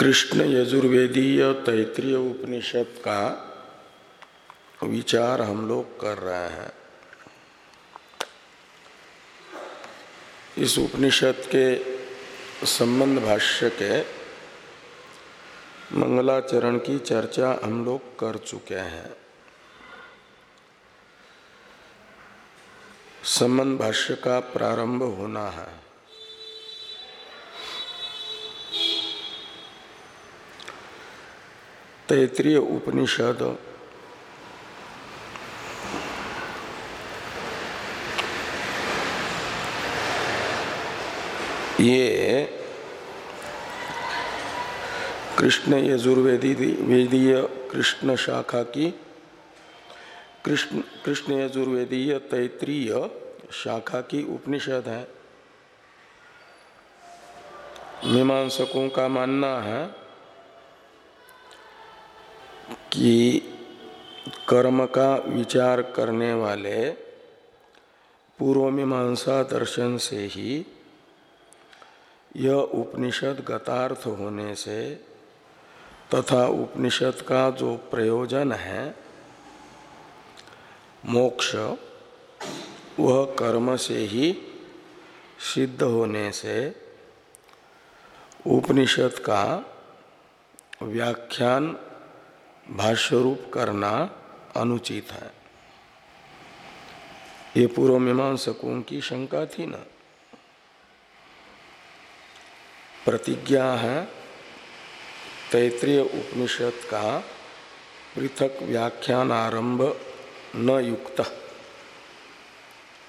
कृष्ण यजुर्वेदीय तैतृय उपनिषद का विचार हम लोग कर रहे हैं। इस उपनिषद के संबंध भाष्य के मंगलाचरण की चर्चा हम लोग कर चुके हैं। संबंध भाष्य का प्रारंभ होना है। तैतृय उपनिषद ये कृष्ण यजुर्वेदी वेदीय कृष्ण शाखा की कृष्ण कृष्ण यजुर्वेदीय तैतृय शाखा की उपनिषद है। मीमांसकों का मानना है। कि कर्म का विचार करने वाले पूर्व मीमांसा दर्शन से ही यह उपनिषद गतार्थ होने से तथा उपनिषद का जो प्रयोजन है, मोक्ष, वह कर्म से ही सिद्ध होने से उपनिषद का व्याख्यान भाष्य रूप करना अनुचित है। ये पूर्व मीमांसकों की शंका थी ना। प्रतिज्ञा है, तैतृय उपनिषद का पृथक व्याख्यान आरंभ न युक्त।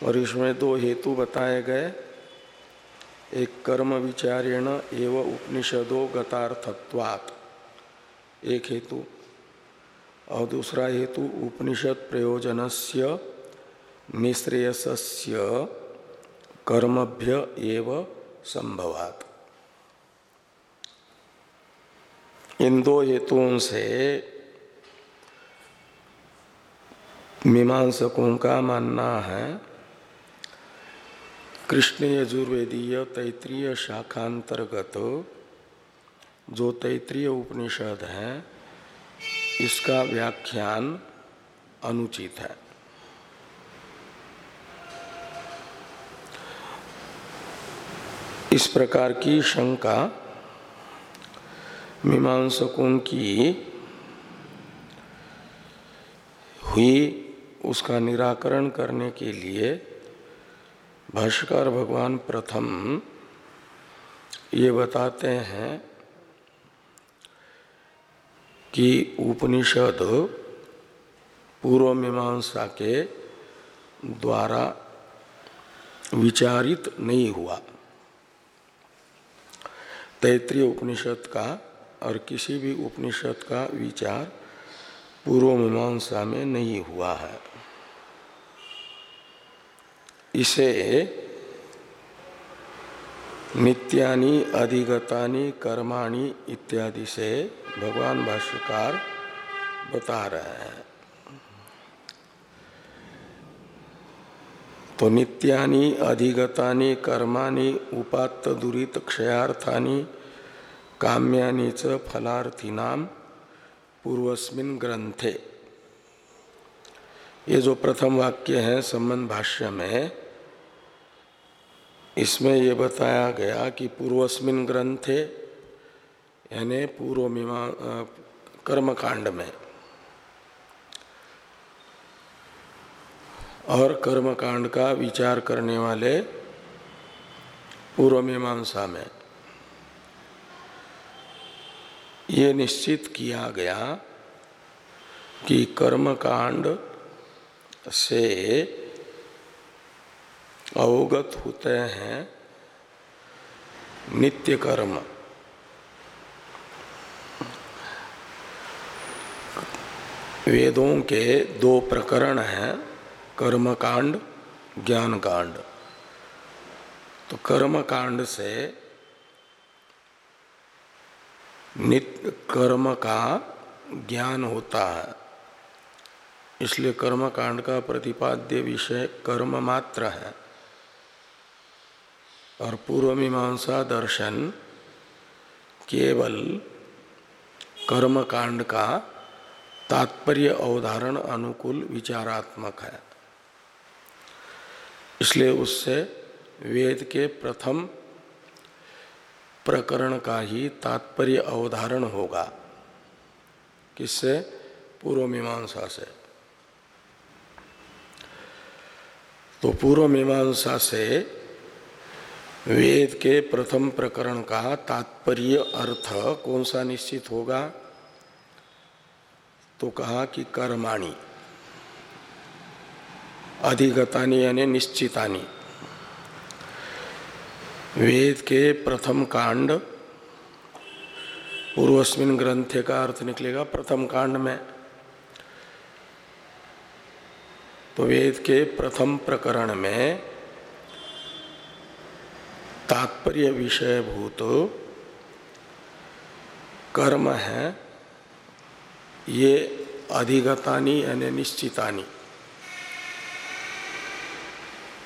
और इसमें दो हेतु बताए गए। एक कर्म विचारेण एवं उपनिषदो गतार्थत्वात्। एक हेतु और दूसरा हेतु उपनिषद प्रयोजनस्य निश्रेयस्य कर्मभ्य एव संभवात्। इन दो हेतुओं से मीमांसकों का मानना है, कृष्ण यजुर्वेदीय तैतृय शाखांतर्गत जो तैतृय उपनिषद है इसका व्याख्यान अनुचित है। इस प्रकार की शंका मीमांसकों की हुई, उसका निराकरण करने के लिए भाष्कर भगवान प्रथम ये बताते हैं कि उपनिषद पूर्व मीमांसा के द्वारा विचारित नहीं हुआ। तैतृय उपनिषद का और किसी भी उपनिषद का विचार पूर्व मीमांसा में नहीं हुआ है। इसे नित्यानि अधिगतानि, कर्माणि इत्यादि से भगवान भाष्यकार बता रहे हैं। तो नित्यानि अधिगतानि, कर्माणि, उपात्त, दुरीत, क्षयार्थानि, काम्यानि च फलार्थिनाम पूर्वस्मिन ग्रंथे ये जो प्रथम वाक्य है, संबंध भाष्य में इसमें ये बताया गया कि पूर्वस्मिन ग्रंथे, यानी पूर्व मीमा कर्मकांड में। और कर्मकांड का विचार करने वाले पूर्व मीमांसा में ये निश्चित किया गया कि कर्मकांड से अवगत होते हैं नित्य कर्म। वेदों के दो प्रकरण हैं कर्म कांड ज्ञान कांड तो कर्म कांड से नित्य कर्म का ज्ञान होता है। इसलिए कर्म कांड का प्रतिपाद्य विषय कर्म मात्र है। और पूर्व मीमांसा दर्शन केवल कर्म कांड का तात्पर्य अवधारण अनुकूल विचारात्मक है। इसलिए उससे वेद के प्रथम प्रकरण का ही तात्पर्य अवधारण होगा। किससे? पूर्व मीमांसा से। तो पूर्व मीमांसा से वेद के प्रथम प्रकरण का तात्पर्य अर्थ कौन सा निश्चित होगा? तो कहा कि कर्माणी। अधिगतानी यानी निश्चितानी। वेद के प्रथम कांड, पूर्वस्मिन ग्रंथ का अर्थ निकलेगा प्रथम कांड में। तो वेद के प्रथम प्रकरण में तात्पर्य विषय भूत, कर्म है, ये अधिगतानी यानी निश्चितानी।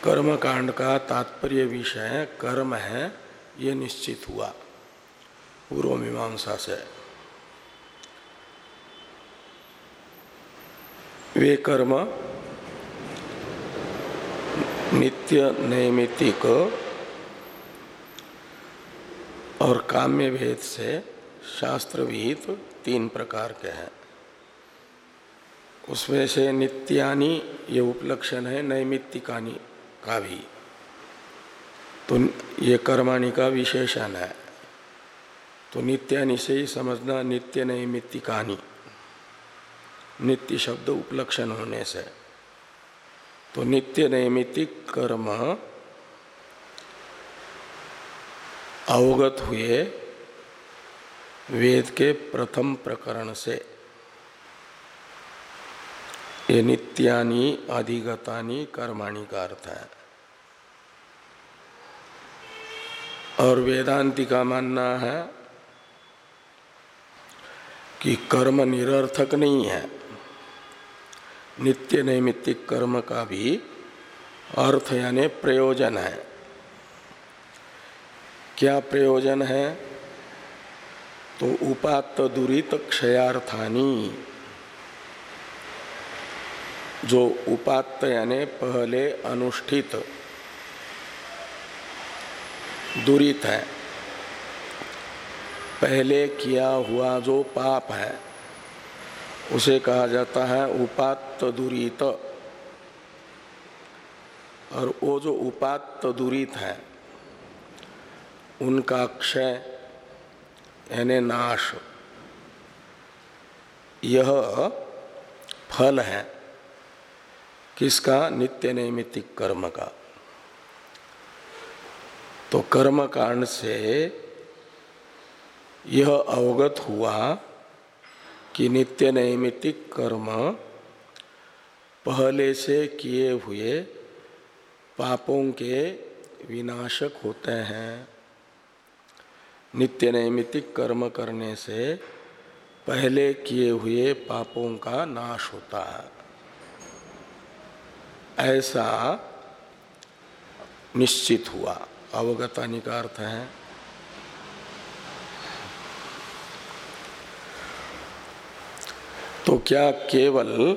कर्म कांड का तात्पर्य विषय कर्म है, ये निश्चित हुआ। पूर्व मीमांसा से। वे कर्म नित्य नैमित्तिक और काम्य भेद से शास्त्र विहित तीन प्रकार के हैं। उसमें से नित्यानि ये उपलक्षण है, नैमित्तिकानी का भी। तो ये कर्माणि का विशेषण है। तो नित्यानि से ही समझना नित्य नैमित्तिकानी। नित्य शब्द उपलक्षण होने से। तो नित्य नैमित्तिक कर्म अवगत हुए वेद के प्रथम प्रकरण से। ये नित्यानि अधिगतानि कर्माणि का अर्थ है। और वेदांति का मानना है कि कर्म निरर्थक नहीं है। नित्य नैमित्तिक कर्म का भी अर्थ यानी प्रयोजन है। क्या प्रयोजन है? तो उपात्त दुरीत क्षयार्थानी। जो उपात्त यानी पहले अनुष्ठित दुरीत है, पहले किया हुआ जो पाप है, उसे कहा जाता है उपात्त दुरीत। और वो जो उपात्त दुरीत है उनका क्षय, यानी नाश, यह फल है किसका? नित्य नैमित्तिक कर्म का। तो कर्म कांड से यह अवगत हुआ कि नित्य नैमित्तिक कर्म पहले से किए हुए पापों के विनाशक होते हैं। नित्य नैमित्तिक कर्म करने से पहले किए हुए पापों का नाश होता है। ऐसा निश्चित हुआ। अवगतानी का अर्थ है। तो क्या केवल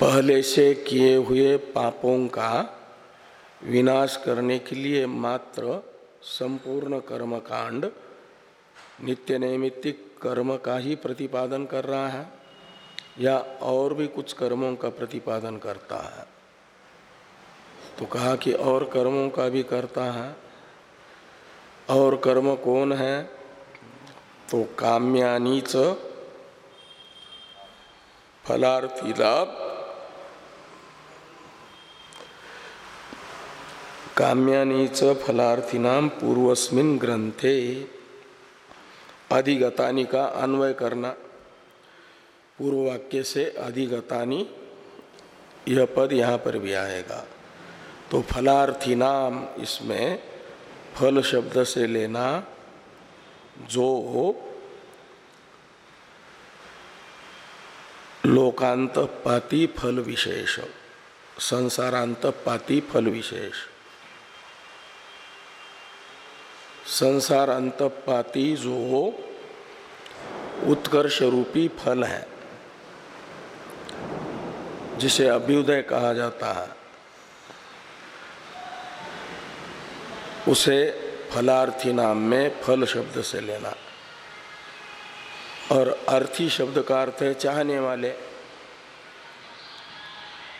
पहले से किए हुए पापों का विनाश करने के लिए मात्र संपूर्ण कर्मकांड नित्य नैमित्तिक कर्म का ही प्रतिपादन कर रहा है, या और भी कुछ कर्मों का प्रतिपादन करता है। तो कहा कि और कर्मों का भी करता है, और कर्म कौन है? तो काम्यानी च फलार्थी लाभ काम्यानी च फलार्थीनाम पूर्वस्मिन ग्रंथे अधिगतानी का अन्वय करना। पूर्व वाक्य से अधिगतानी, यह पद यहाँ पर भी आएगा। तो फलार्थी नाम इसमें फल शब्द से लेना, जो लोकांत पाती फल विशेष संसारांत पाती फल विशेष। संसार अंतपाती जो उत्कर्ष रूपी फल है, जिसे अभ्युदय कहा जाता है, उसे फलार्थी नाम में फल शब्द से लेना। और अर्थी शब्द का अर्थ है चाहने वाले।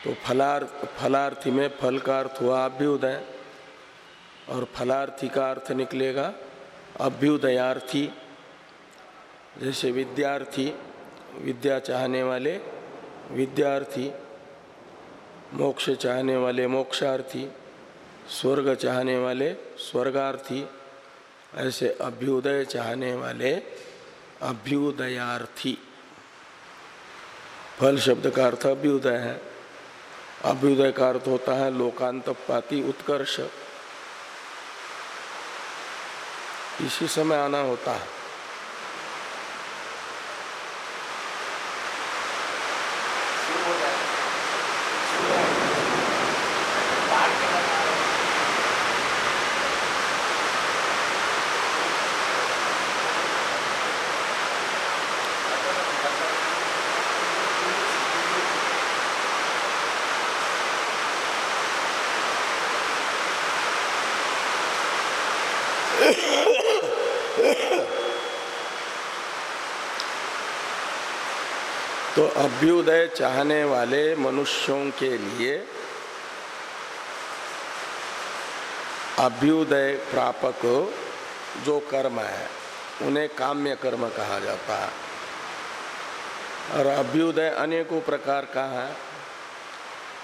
तो फलार्थ फलार्थी में फल का अर्थ हुआ अभ्युदय। और फलार्थी का अर्थ निकलेगा अभ्युदयार्थी, जैसे विद्यार्थी, विद्या चाहने वाले, विद्यार्थी, मोक्ष चाहने वाले मोक्षार्थी, स्वर्ग चाहने वाले स्वर्गार्थी, ऐसे अभ्युदय चाहने वाले अभ्युदयार्थी। फल शब्द का अर्थ अभ्युदय है। अभ्युदय का अर्थ होता है लोकांत लोकांतपाती उत्कर्ष। इसी समय आना होता है तो अभ्युदय चाहने वाले मनुष्यों के लिए अभ्युदय प्रापक जो कर्म है, उन्हें काम्य कर्म कहा जाता है। और अभ्युदय अनेकों प्रकार का है।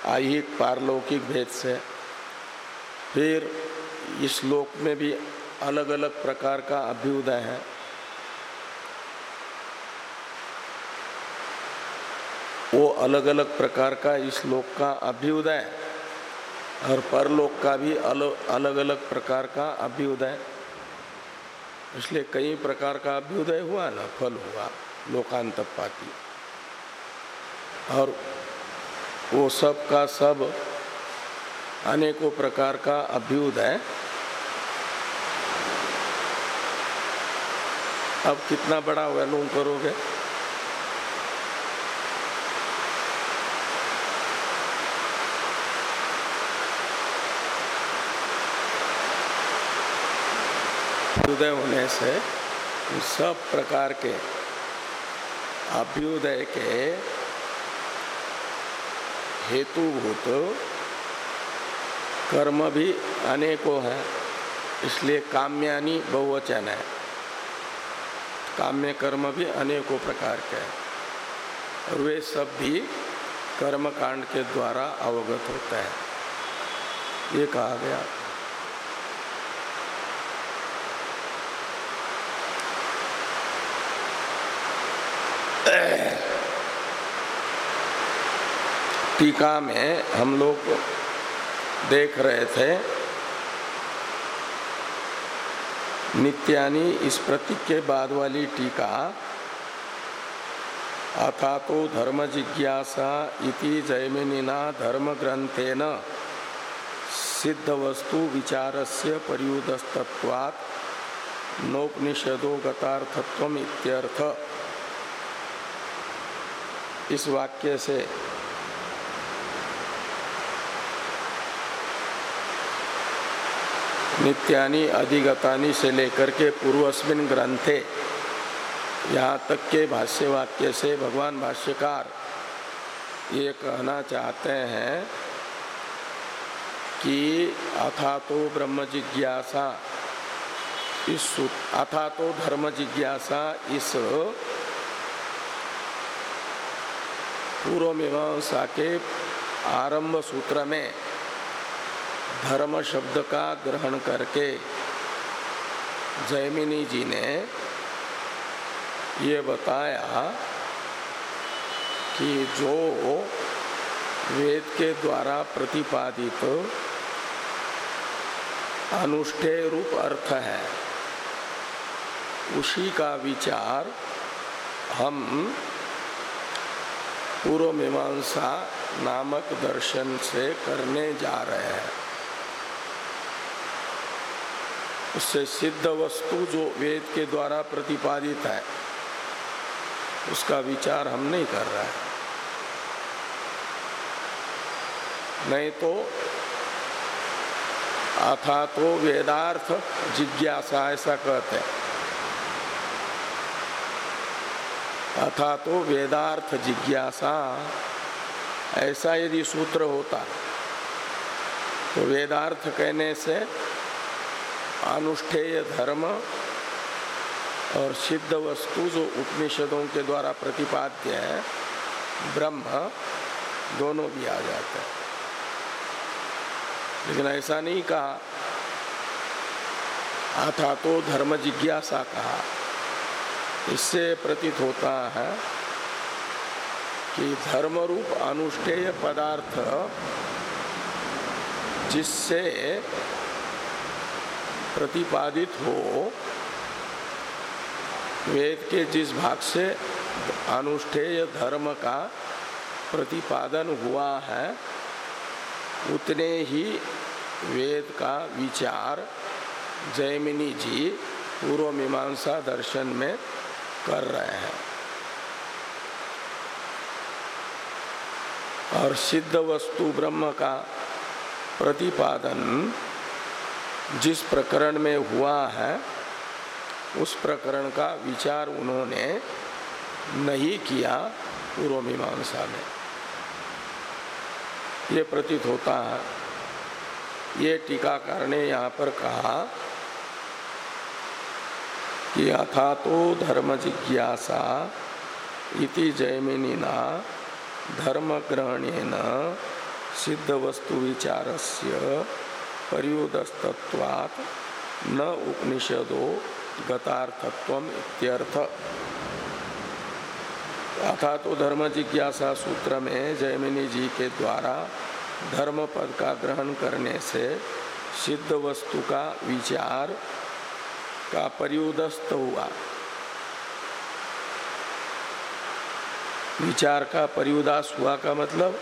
आहिक पारलौकिक भेद से। फिर इस लोक में भी अलग अलग प्रकार का अभ्युदय है। वो अलग अलग प्रकार का इस लोक का अभ्युदय और परलोक का भी अलग अलग अलग प्रकार का अभ्युदय इसलिए कई प्रकार का अभ्युदय हुआ ना, फल हुआ लोकांत पाती और वो सब का सब अनेकों प्रकार का अभ्युदय अब कितना बड़ा वैल्यूम करोगे? अभ्युदय होने से सब प्रकार के अभ्युदय के हेतुभूत कर्म भी अनेकों हैं, इसलिए काम्यानी बहुवचन है। काम्य कर्म भी अनेकों प्रकार के हैं, और वे सब भी कर्म कांड के द्वारा अवगत होते हैं। ये कहा गया। टीका में हम लोग देख रहे थे, नित्यानि इस प्रतीक के बाद वाली टीका अथा तो धर्म जिज्ञासा इति जयमिना धर्म ग्रंथेन, सिद्ध वस्तु विचारस्य पर्युदस्तत्वात् नोपनिषदो गतार्थत्व इत्यर्थ इस वाक्य से नित्यानि अधिगतानि से लेकर के पूर्वस्मिन ग्रंथे। यहाँ तक के भाष्य वाक्य से भगवान भाष्यकार ये कहना चाहते हैं कि अथा तो ब्रह्म जिज्ञासा, इस अथा तो धर्म जिज्ञासा, इस पूर्व मीमांसा के आरंभ सूत्र में धर्म शब्द का ग्रहण करके जयमिनी जी ने ये बताया कि जो वेद के द्वारा प्रतिपादित अनुष्ठेय रूप अर्थ है, उसी का विचार हम पूर्व मीमांसा नामक दर्शन से करने जा रहे हैं। उससे सिद्ध वस्तु जो वेद के द्वारा प्रतिपादित है, उसका विचार हम नहीं कर रहे हैं। नहीं तो अथा तो वेदार्थ जिज्ञासा ऐसा कहते हैं। अथा तो वेदार्थ जिज्ञासा, ऐसा यदि सूत्र होता तो वेदार्थ कहने से अनुष्ठेय धर्म और सिद्ध वस्तु जो उपनिषदों के द्वारा प्रतिपाद्य है, ब्रह्म, दोनों भी आ जाते हैं। लेकिन ऐसा नहीं कहा अथा तो धर्म जिज्ञासा कहा, इससे प्रतीत होता है कि धर्म रूप अनुष्ठेय पदार्थ जिससे प्रतिपादित हो, वेद के जिस भाग से अनुष्ठेय धर्म का प्रतिपादन हुआ है, उतने ही वेद का विचार जयमिनी जी पूर्व मीमांसा दर्शन में कर रहे हैं। और सिद्ध वस्तु ब्रह्म का प्रतिपादन जिस प्रकरण में हुआ है, उस प्रकरण का विचार उन्होंने नहीं किया पूर्व मीमांसा में। ये प्रतीत होता है। ये टीकाकार ने यहाँ पर कहा कि अथा तो धर्म जिज्ञासा इति जयमिना धर्म ग्रहणेन सिद्ध वस्तु विचारस्य पर्युदस्तत्वात् न उपनिषदो गतार्थत्व इत्यर्थ। अथा तो धर्म जिज्ञासा सूत्र में जयमिनी जी के द्वारा धर्म पद का ग्रहण करने से सिद्ध वस्तु का विचार का पर्युदस्त हुआ। विचार का पर्युदास हुआ का मतलब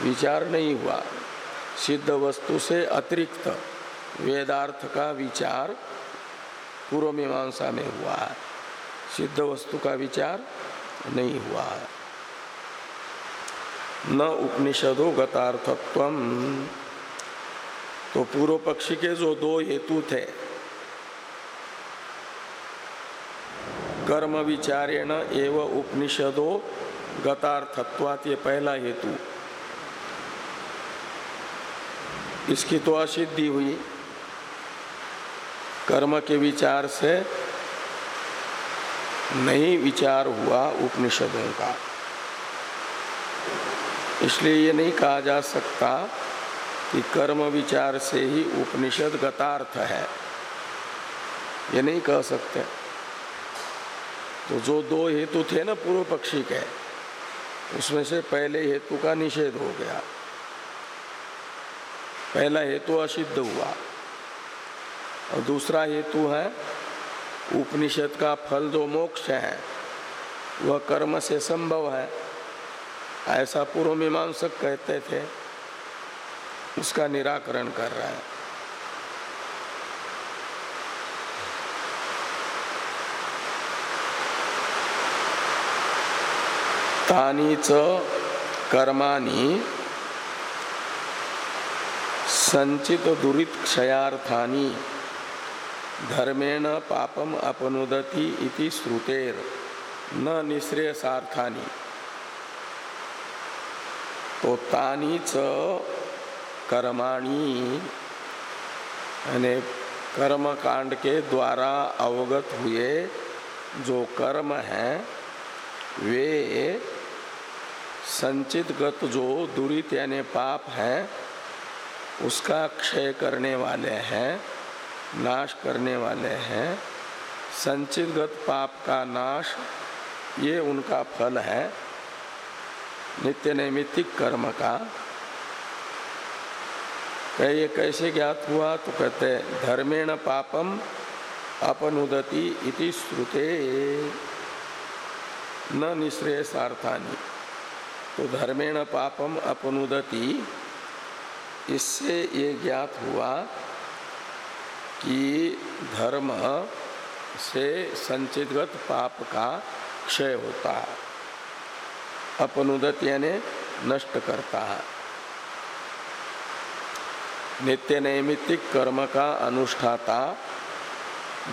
विचार नहीं हुआ। सिद्ध वस्तु से अतिरिक्त वेदार्थ का विचार पूर्व मीमांसा में हुआ है। सिद्ध वस्तु का विचार नहीं हुआ है। न उपनिषदो गतार्थत्व। तो पूर्व पक्षी के जो दो हेतु थे, कर्म विचारेण एवं उपनिषदो गतार्थत्वात पहला हेतु। इसकी तो असिद्धि हुई। कर्म के विचार से नहीं विचार हुआ उपनिषदों का। इसलिए ये नहीं कहा जा सकता कि कर्म विचार से ही उपनिषद गतार्थ है। ये नहीं कह सकते। तो जो दो हेतु थे ना पूर्व पक्षी के, उसमें से पहले हेतु का निषेध हो गया। पहला हेतु असिद्ध हुआ। और दूसरा हेतु है, उपनिषद का फल जो मोक्ष है, वह कर्म से संभव है। ऐसा पूर्व मीमांसक कहते थे, उसका निराकरण कर रहा है। तानी च कर्माणी संचित दुरित क्षयार्थानी धर्मेण पापम अपनुदति इति श्रुतेर न निश्रेयसार्थानी। तो तानी च कर्माणी यानी कर्म कांड के द्वारा अवगत हुए जो कर्म हैं, वे संचित गत जो दुरित यानी पाप है उसका क्षय करने वाले हैं, नाश करने वाले हैं संचित गत पाप का नाश, ये उनका फल है, नित्य नैमित्तिक कर्म का। ये कैसे ज्ञात हुआ? तो कहते धर्मेण पापम अपनुदति इति श्रुते। न निश्रेयसार्थानी। तो धर्मेण पापम अपनुदति इससे ये ज्ञात हुआ कि धर्म से संचितगत पाप का क्षय होता है। अपनुदत यानी नष्ट करता है। नित्य नैमित्तिक कर्म का अनुष्ठाता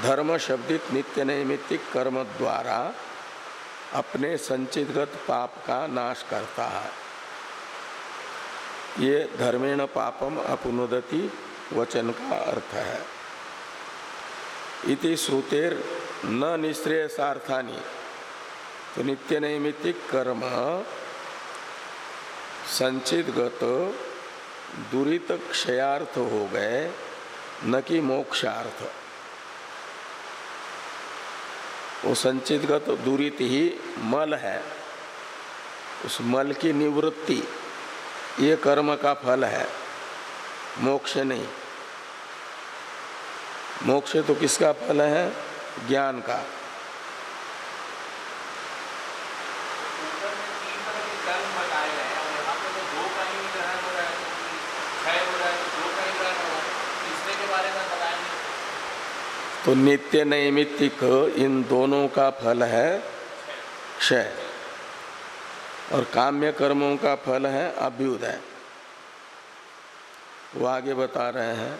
धर्म शब्दित नित्य नैमित्तिक कर्म द्वारा अपने संचितगत पाप का नाश करता है। ये धर्मेण पापम अपनुदति वचन का अर्थ है। इति श्रुतेर न निश्रेय सार्थानी तो नित्य नैमित्तिक कर्म संचितगत दुरित क्षयार्थ हो गए, न कि मोक्षार्थ। वो संचितगत दूरित ही मल है। उस मल की निवृत्ति ये कर्म का फल है। मोक्ष नहीं। मोक्ष तो किसका फल है? ज्ञान का। तो नित्य नैमित्तिक इन दोनों का फल है क्षय। और काम्य कर्मों का फल है अभ्युदय। वो आगे बता रहे हैं।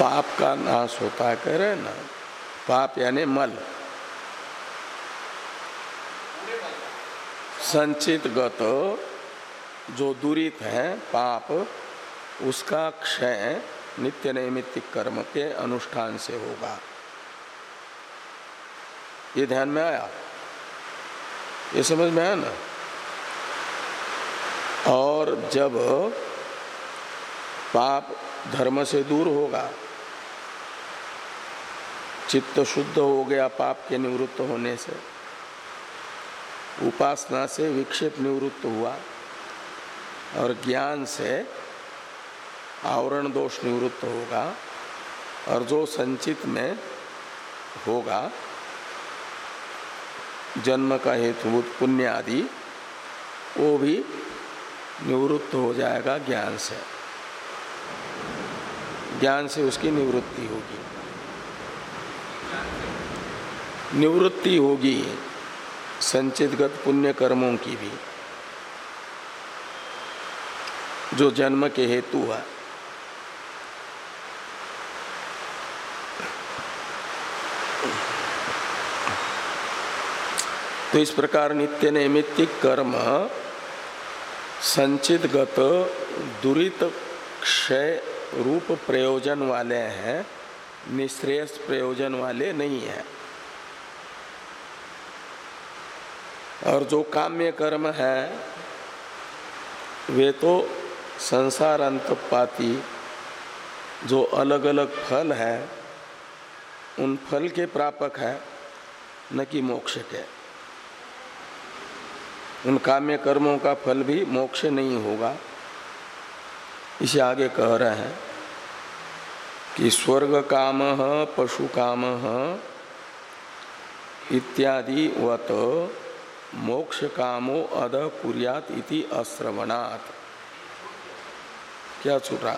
पाप का नाश होता है कह रहे हैं ना। पाप यानी मल। संचित गत जो दूरित है पाप उसका क्षय नित्य नैमित्तिक कर्म के अनुष्ठान से होगा। ये ध्यान में आया? ये समझ में आया ना? और जब पाप धर्म से दूर होगा, चित्त शुद्ध हो गया पाप के निवृत्त होने से, उपासना से विक्षेप निवृत्त हुआ, और ज्ञान से आवरण दोष निवृत्त होगा और जो संचित में होगा, जन्म का हेतुभूत पुण्य आदि, वो भी निवृत्त हो जाएगा ज्ञान से। ज्ञान से उसकी निवृत्ति होगी। निवृत्ति होगी संचितगत पुण्य कर्मों की भी। जो जन्म के हेतु है तो इस प्रकार नित्य नैमित्तिक कर्म संचित गत दुरित क्षय रूप प्रयोजन वाले हैं, निश्रेयस प्रयोजन वाले नहीं हैं। और जो काम्य कर्म है, वे तो संसार अंतपाती, जो अलग अलग फल है, उन फल के प्रापक है, न कि मोक्ष के। उन काम्य कर्मों का फल भी मोक्ष नहीं होगा। इसे आगे कह रहे हैं कि स्वर्ग काम, पशु काम इत्यादि वत मोक्ष कामो अद कुरियात इति अश्रवणात् क्या छूटा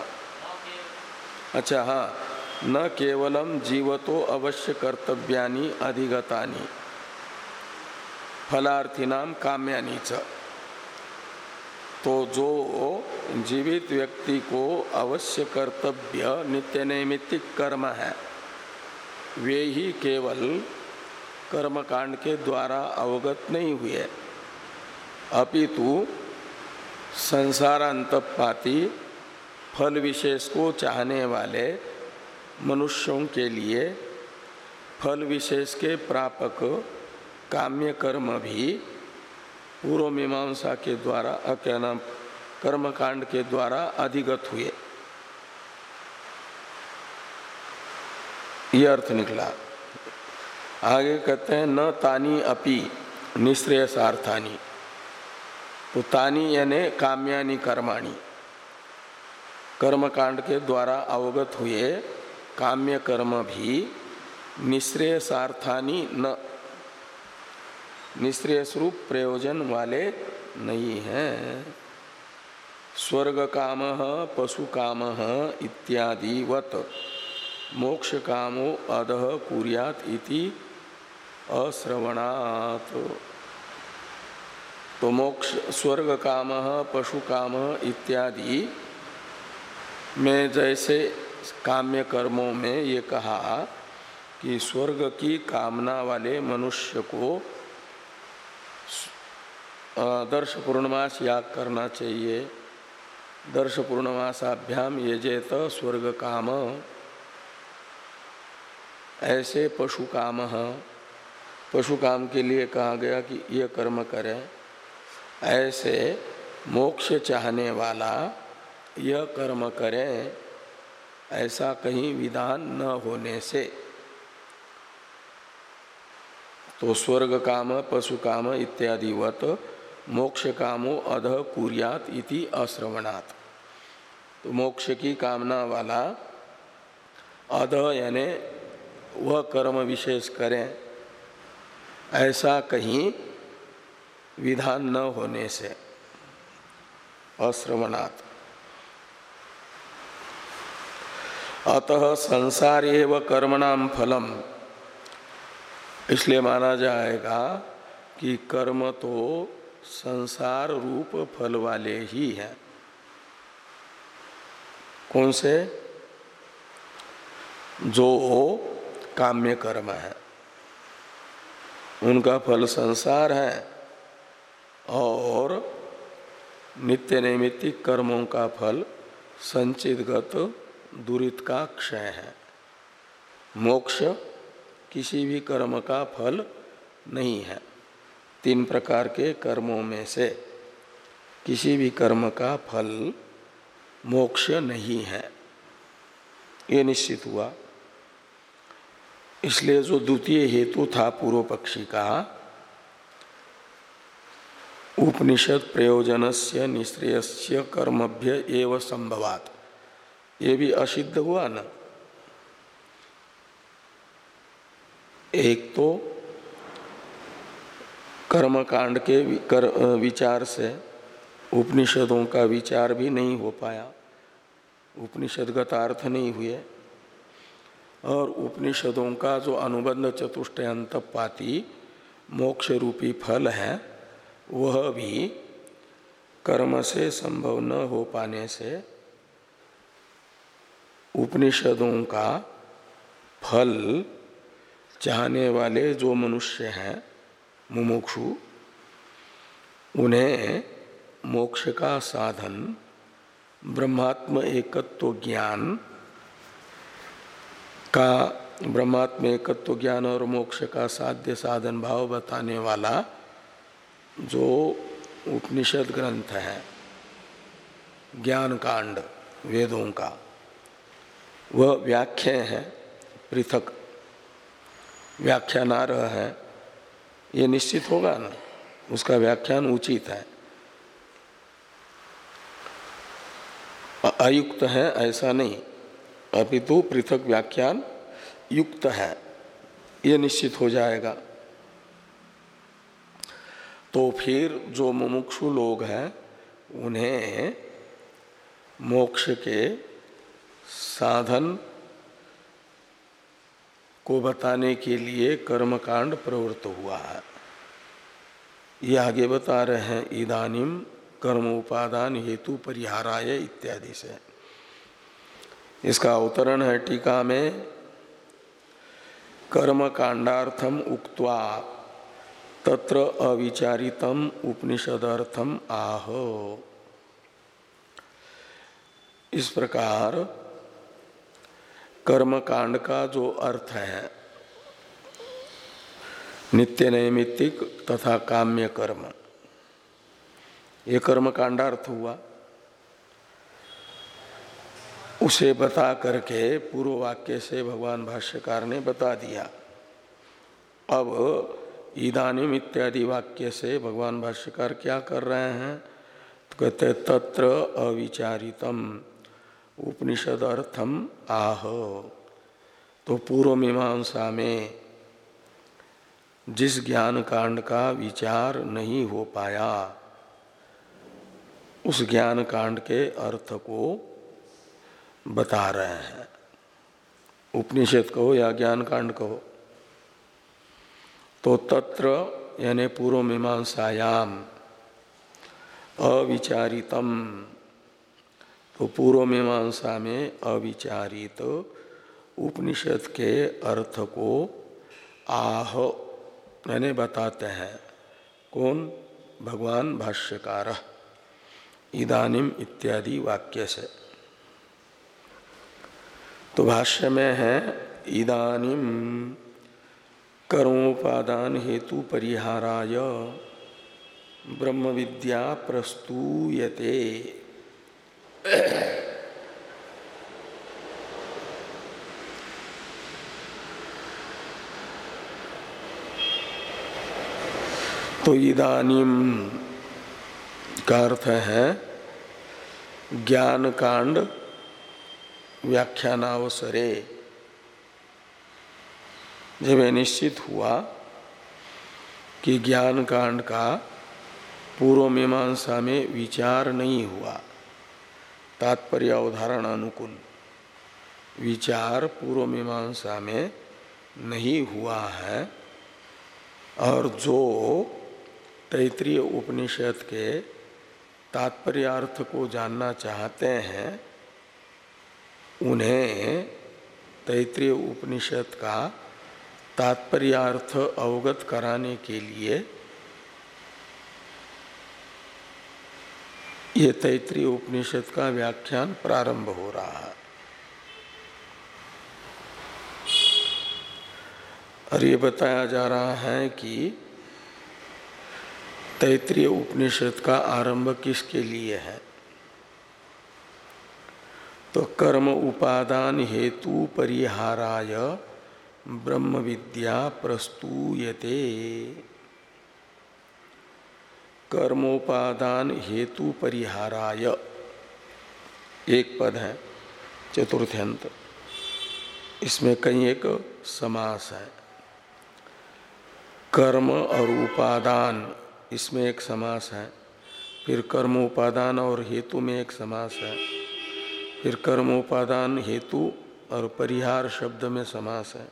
अच्छा हाँ न केवलम जीवतो अवश्य कर्तव्यानि अधिगतानि। फलार्थिनाम काम्यानि च। तो जो जीवित व्यक्ति को अवश्य कर्तव्य नित्य नैमित्तिक कर्म है, वे ही केवल कर्मकांड के द्वारा अवगत नहीं हुए। अपितु संसारांतपाती फल विशेष को चाहने वाले मनुष्यों के लिए फल विशेष के प्रापक काम्य कर्म भी पूर्व मीमांसा के द्वारा क्या नाम, कर्मकांड के द्वारा अधिगत हुए। ये अर्थ निकला। आगे कहते हैं, न तानी अपि निश्रेयसार्थानी तो तानी यानी काम्यानि कर्माणी। कर्मकांड के द्वारा अवगत हुए काम्य कर्म भी निश्रेयसार्थानी न निश्रेय स्वरूप प्रयोजन वाले नहीं हैं। स्वर्ग काम, पशु काम इत्यादि वत मोक्ष कामो अध इति अश्रवणात्। तो मोक्ष, स्वर्ग काम, पशु काम इत्यादि में जैसे काम्य कर्मों में ये कहा कि स्वर्ग की कामना वाले मनुष्य को दर्श पूर्णमास याग करना चाहिए। दर्श पूर्णमासाभ्याम ये जेत स्वर्ग काम। ऐसे पशु काम पशु काम के लिए कहा गया कि ये कर्म करें। ऐसे मोक्ष चाहने वाला यह कर्म करें। ऐसा कहीं विधान न होने से। तो स्वर्ग काम, पशु काम इत्यादि वत मोक्ष कामो अध कुरियात इति अश्रवणात् तो मोक्ष की कामना वाला अध यानी वह कर्म विशेष करें, ऐसा कहीं विधान न होने से। अश्रवणात् अतः संसार एव कर्मणाम फलम, इसलिए माना जाएगा कि कर्म तो संसार रूप फल वाले ही हैं। कौन से? जो काम्य कर्म है। उनका फल संसार है और नित्य नैमित्तिक कर्मों का फल संचितगत दुरित का क्षय है। मोक्ष किसी भी कर्म का फल नहीं है। तीन प्रकार के कर्मों में से किसी भी कर्म का फल मोक्ष नहीं है। ये निश्चित हुआ। इसलिए जो द्वितीय हेतु था पूर्व पक्षी का, उपनिषद प्रयोजन से निश्रेयस्य कर्मभ्य एवं संभवात। ये भी असिद्ध हुआ ना। एक तो कर्मकांड के कर, विचार से उपनिषदों का विचार भी नहीं हो पाया। उपनिषदगत अर्थ नहीं हुए। और उपनिषदों का जो अनुबंध चतुष्टयंत पाती मोक्ष रूपी फल है वह भी कर्म से संभव न हो पाने से उपनिषदों का फल चाहने वाले जो मनुष्य हैं मुमुक्षु, उन्हें मोक्ष का साधन, ब्रह्मात्म एकत्व ज्ञान का, ब्रह्मात्म एकत्व ज्ञान और मोक्ष का साध्य साधन भाव बताने वाला जो उपनिषद ग्रंथ है ज्ञान कांड वेदों का, वह व्याख्या है, पृथक। व्याख्यानारह है। ये निश्चित होगा ना? उसका व्याख्यान उचित है। अयुक्त है, ऐसा नहीं। अपितु पृथक व्याख्यान युक्त है। ये निश्चित हो जाएगा। तो फिर जो मुमुक्षु लोग हैं, उन्हें मोक्ष के साधन को बताने के लिए कर्मकांड प्रवृत्त हुआ है। ये आगे बता रहे हैं इदानिम कर्म उपादान हेतु परिहाराय इत्यादि से। इसका अवतरण है टीका में कर्म कांडार्थम उक्त्वा तत्र अविचारितम उपनिषदर्थम आह। इस प्रकार कर्म कांड का जो अर्थ है, नित्य नैमित्तिक तथा काम्य कर्म। ये कर्म कांडार्थ हुआ। उसे बता करके पूर्व वाक्य से भगवान भाष्यकार ने बता दिया। अब ईदानिम इत्यादि वाक्य से भगवान भाष्यकार क्या कर रहे हैं? तो कहते तत्र अविचारितम। उपनिषद अर्थम आह। तो पूर्व मीमांसा में जिस ज्ञान कांड का विचार नहीं हो पाया, उस ज्ञान कांड के अर्थ को बता रहे हैं। उपनिषद कहो या ज्ञान कांड कहो तो तत्र यानी पूर्व मीमांसायाम अविचारितम तो पूर्व मीमांसा में अविचारित तो उपनिषद के अर्थ को आह, यानी बताते हैं। कौन? भगवान भाष्यकार। इदानिम इत्यादि वाक्य से। तो भाष्य में है, इदानिम कर्मोपादान हेतु परिहाराय ब्रह्म विद्या प्रस्तूयते। तो इदानीम का अर्थ है ज्ञान कांड व्याख्यानावसरे। जब निश्चित हुआ कि ज्ञान कांड का पूर्व मीमांसा में विचार नहीं हुआ तात्पर्य, अवधारण अनुकूल। विचार पूर्व मीमांसा में नहीं हुआ है। और जो तैतृय उपनिषद के तात्पर्यार्थ को जानना चाहते हैं, उन्हें तैतृय उपनिषद का तात्पर्यार्थ अवगत कराने के लिए ये तैतृय उपनिषद का व्याख्यान प्रारंभ हो रहा है। और ये बताया जा रहा है कि तैतृय उपनिषद का आरंभ किसके लिए है? तो कर्म उपादान हेतु परिहाराय ब्रह्म विद्या प्रस्तूयते। कर्मोपादान हेतु परिहाराय। एक पद है, चतुर्थ्यंत। इसमें कई एक समास है। कर्म और उपादान, इसमें एक समास है। फिर कर्म उपादान और हेतु में एक समास है। फिर कर्म उपादान हेतु और परिहार शब्द में समास है।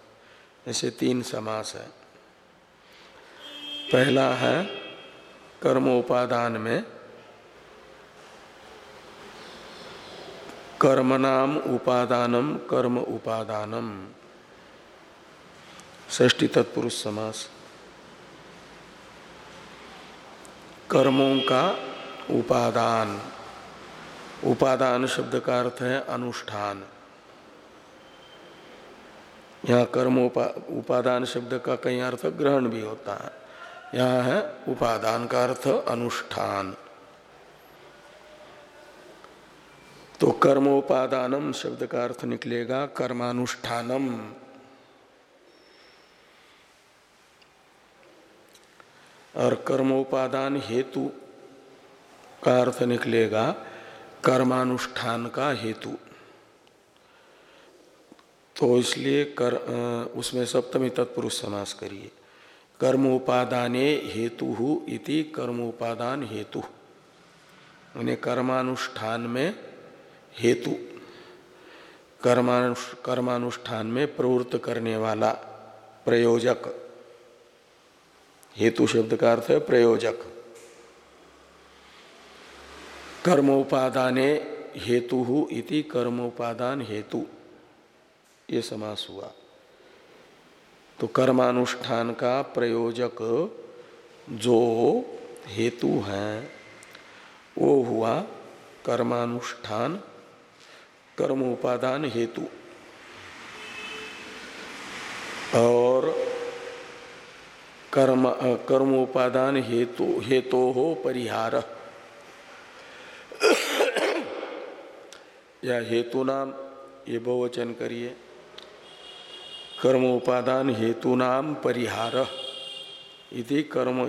ऐसे तीन समास है। पहला है कर्म उपादान में कर्मनाम उपादानम कर्म उपादानम। ष्टी तत्पुरुष समास। कर्मों का उपादान। उपादान शब्द का अर्थ है अनुष्ठान। यहाँ कर्म उपा, उपादान शब्द का कई अर्थ ग्रहण भी होता है। यहाँ है उपादान का अर्थ अनुष्ठान। तो कर्मोपादानम शब्द का अर्थ निकलेगा कर्मानुष्ठानम। और कर्मोपादान हेतु का अर्थ निकलेगा कर्मानुष्ठान का हेतु। तो इसलिए कर उसमें सप्तमी तत्पुरुष समास करिए। कर्म उपादाने हेतु इति कर्म उपादान हेतु। उन्हें कर्मानुष्ठान में हेतु कर्मानुष कर्मानुष्ठान में प्रवृत्त करने वाला प्रयोजक। हेतु शब्द का अर्थ है प्रयोजक। कर्मोपादाने हेतु इति कर्मोपादान हेतु। ये समास हुआ। तो कर्मानुष्ठान का प्रयोजक जो हेतु है, वो हुआ कर्मानुष्ठान कर्म उपादान हेतु। और कर्म कर्म उपादान हेतु हेतु हो परिहार। या हेतु नाम, ये बहुवचन करिए। कर्म उपादान हेतु नाम परिहार। इति कर्म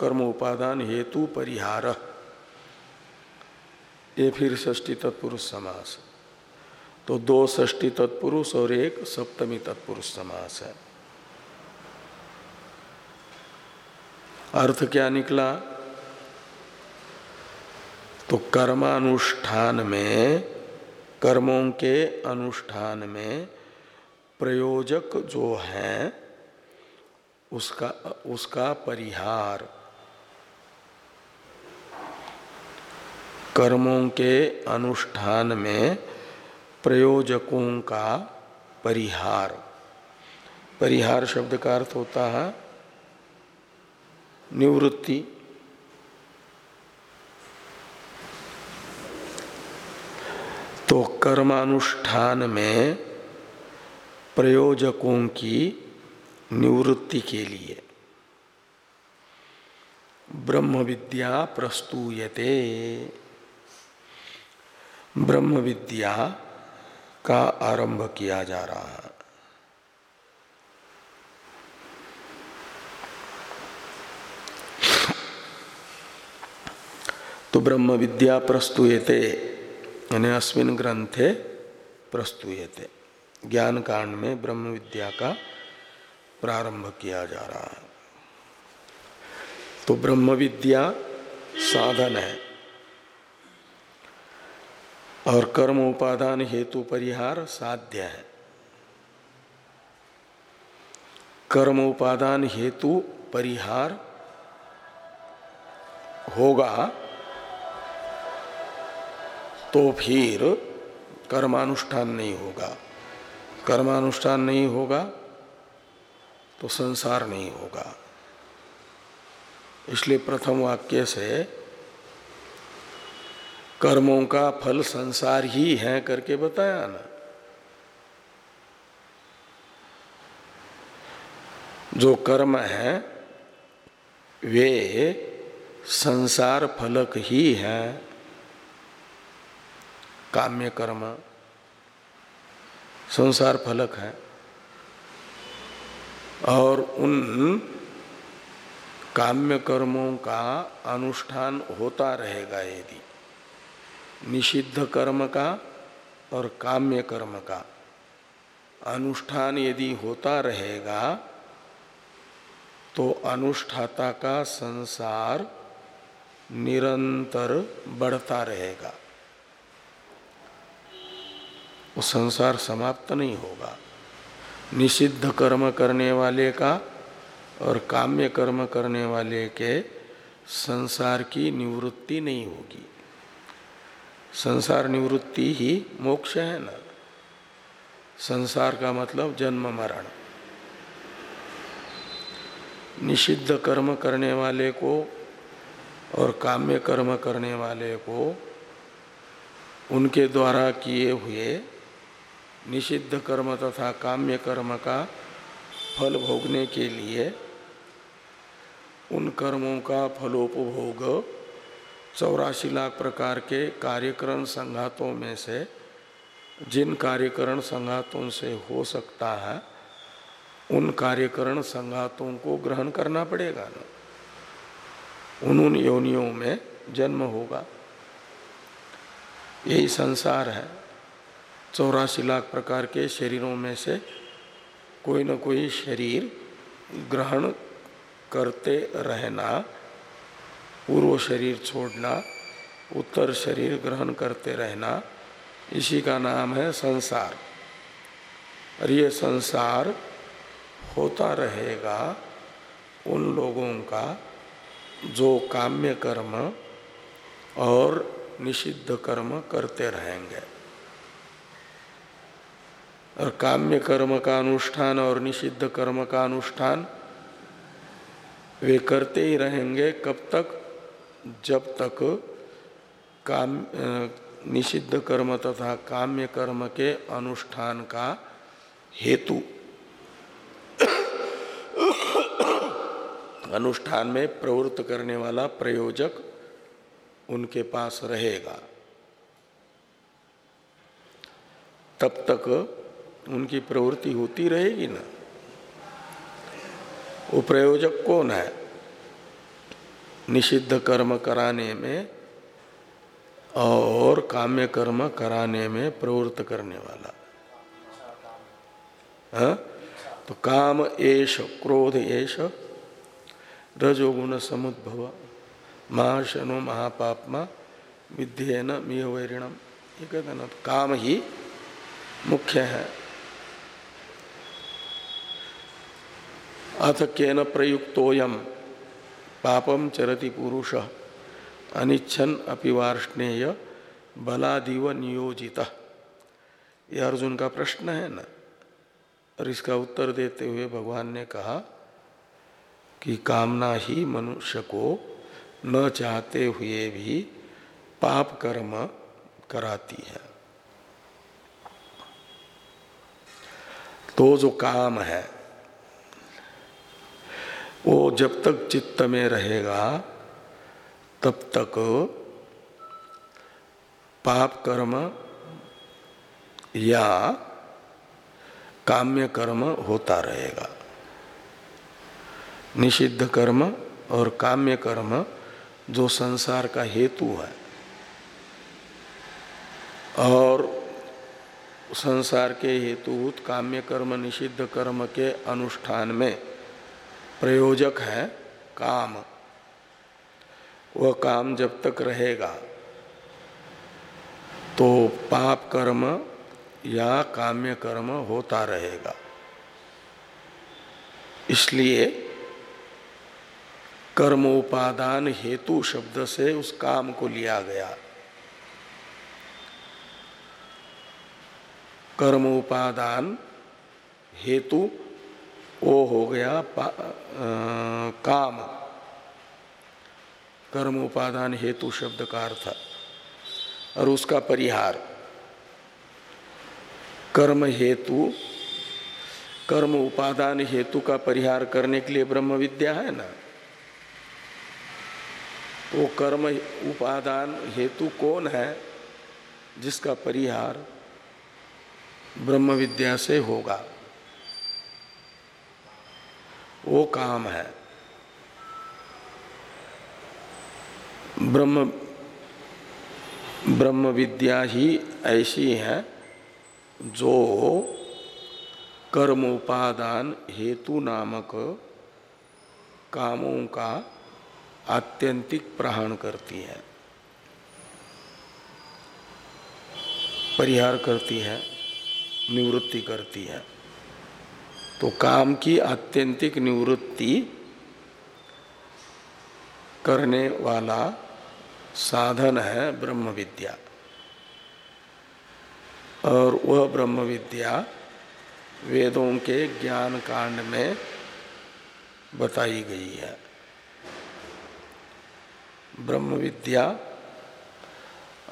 कर्म उपादान हेतु परिहार। ये फिर षष्टी तत्पुरुष समास। तो दो षष्टी तत्पुरुष और एक सप्तमी तत्पुरुष समास है। अर्थ क्या निकला? तो कर्मानुष्ठान में, कर्मों के अनुष्ठान में प्रयोजक जो है, उसका उसका परिहार। कर्मों के अनुष्ठान में प्रयोजकों का परिहार। परिहार शब्द का अर्थ होता है निवृत्ति। तो कर्मानुष्ठान में प्रयोजकों की निवृत्ति के लिए। ब्रह्म विद्या प्रस्तुयते। ब्रह्म विद्या का आरंभ किया जा रहा है। तो ब्रह्म विद्या प्रस्तुयते, यानी अस्मिन ग्रंथे प्रस्तुयते। ज्ञान कांड में ब्रह्म विद्या का प्रारंभ किया जा रहा है। तो ब्रह्म विद्या साधन है और कर्म उपादान हेतु परिहार साध्य है। कर्म उपादान हेतु परिहार होगा तो फिर कर्मानुष्ठान नहीं होगा। कर्मानुष्ठान नहीं होगा तो संसार नहीं होगा। इसलिए प्रथम वाक्य से कर्मों का फल संसार ही है करके बताया ना। जो कर्म है, वे संसार फलक ही है। काम्य कर्म। संसार फलक है। और उन काम्य कर्मों का अनुष्ठान होता रहेगा यदि। निषिद्ध कर्म का और काम्य कर्म का अनुष्ठान यदि होता रहेगा तो अनुष्ठाता का संसार निरंतर बढ़ता रहेगा। वो संसार समाप्त नहीं होगा। निषिद्ध कर्म करने वाले का और काम्य कर्म करने वाले के संसार की निवृत्ति नहीं होगी। संसार निवृत्ति ही मोक्ष है ना। संसार का मतलब जन्म मरण। निषिद्ध कर्म करने वाले को और काम्य कर्म करने वाले को उनके द्वारा किए हुए निषिद्ध कर्म तथा काम्य कर्म का फल भोगने के लिए उन कर्मों का फलोपभोग चौरासी लाख प्रकार के कार्यकरण संघातों में से, जिन कार्यकरण संघातों से हो सकता है, उन कार्यकरण संघातों को ग्रहण करना पड़ेगा ना। उन उन योनियों में जन्म होगा। यही संसार है। चौरासी लाख प्रकार के शरीरों में से कोई न कोई शरीर ग्रहण करते रहना, पूर्व शरीर छोड़ना, उत्तर शरीर ग्रहण करते रहना, इसी का नाम है संसार। और ये संसार होता रहेगा उन लोगों का जो काम्य कर्म और निषिद्ध कर्म करते रहेंगे। और काम्य कर्म का अनुष्ठान और निषिद्ध कर्म का अनुष्ठान, वे करते ही रहेंगे कब तक? जब तक काम निषिद्ध कर्म तथा काम्य कर्म के अनुष्ठान का हेतु। अनुष्ठान में प्रवृत्त करने वाला प्रयोजक उनके पास रहेगा। तब तक उनकी प्रवृत्ति होती रहेगी ना। वो प्रयोजक कौन है? निषिद्ध कर्म कराने में और काम्य कर्म कराने में प्रवृत्त करने वाला। हा? तो काम एश क्रोध एश रजोगुण समुद्भव महाशनो महापापमा, विध्येन वैरिणम। ये कहते ना तो काम ही मुख्य है। अथ केन प्रयुक्तोयम पापम चरति पुरुष। अनिच्छन अपिवार्ष्णेय बलादिव नियोजित। यह अर्जुन का प्रश्न है ना? और इसका उत्तर देते हुए भगवान ने कहा कि कामना ही मनुष्य को न चाहते हुए भी पाप कर्म कराती है। तो जो काम है वो जब तक चित्त में रहेगा, तब तक पाप कर्म या काम्य कर्म होता रहेगा। निषिद्ध कर्म और काम्य कर्म जो संसार का हेतु है, और संसार के हेतुभूत काम्य कर्म, निषिद्ध कर्म के अनुष्ठान में प्रयोजक है काम। वह काम जब तक रहेगा तो पाप कर्म या काम्य कर्म होता रहेगा। इसलिए कर्म उपादान हेतु शब्द से उस काम को लिया गया। कर्म उपादान हेतु वो हो गया आ, काम। कर्म उपादान हेतु शब्द का अर्थ। और उसका परिहार। कर्म हेतु कर्म उपादान हेतु का परिहार करने के लिए ब्रह्म विद्या है ना? तो कर्म उपादान हेतु कौन है जिसका परिहार ब्रह्म विद्या से होगा? वो काम है। ब्रह्म ब्रह्म विद्या ही ऐसी है जो कर्म उपादान हेतु नामक कामों का आत्यंतिक प्रहण करती है, परिहार करती है, निवृत्ति करती है। तो काम की आत्यंतिक निवृत्ति करने वाला साधन है ब्रह्म विद्या और वह ब्रह्म विद्या वेदों के ज्ञान कांड में बताई गई है। ब्रह्म विद्या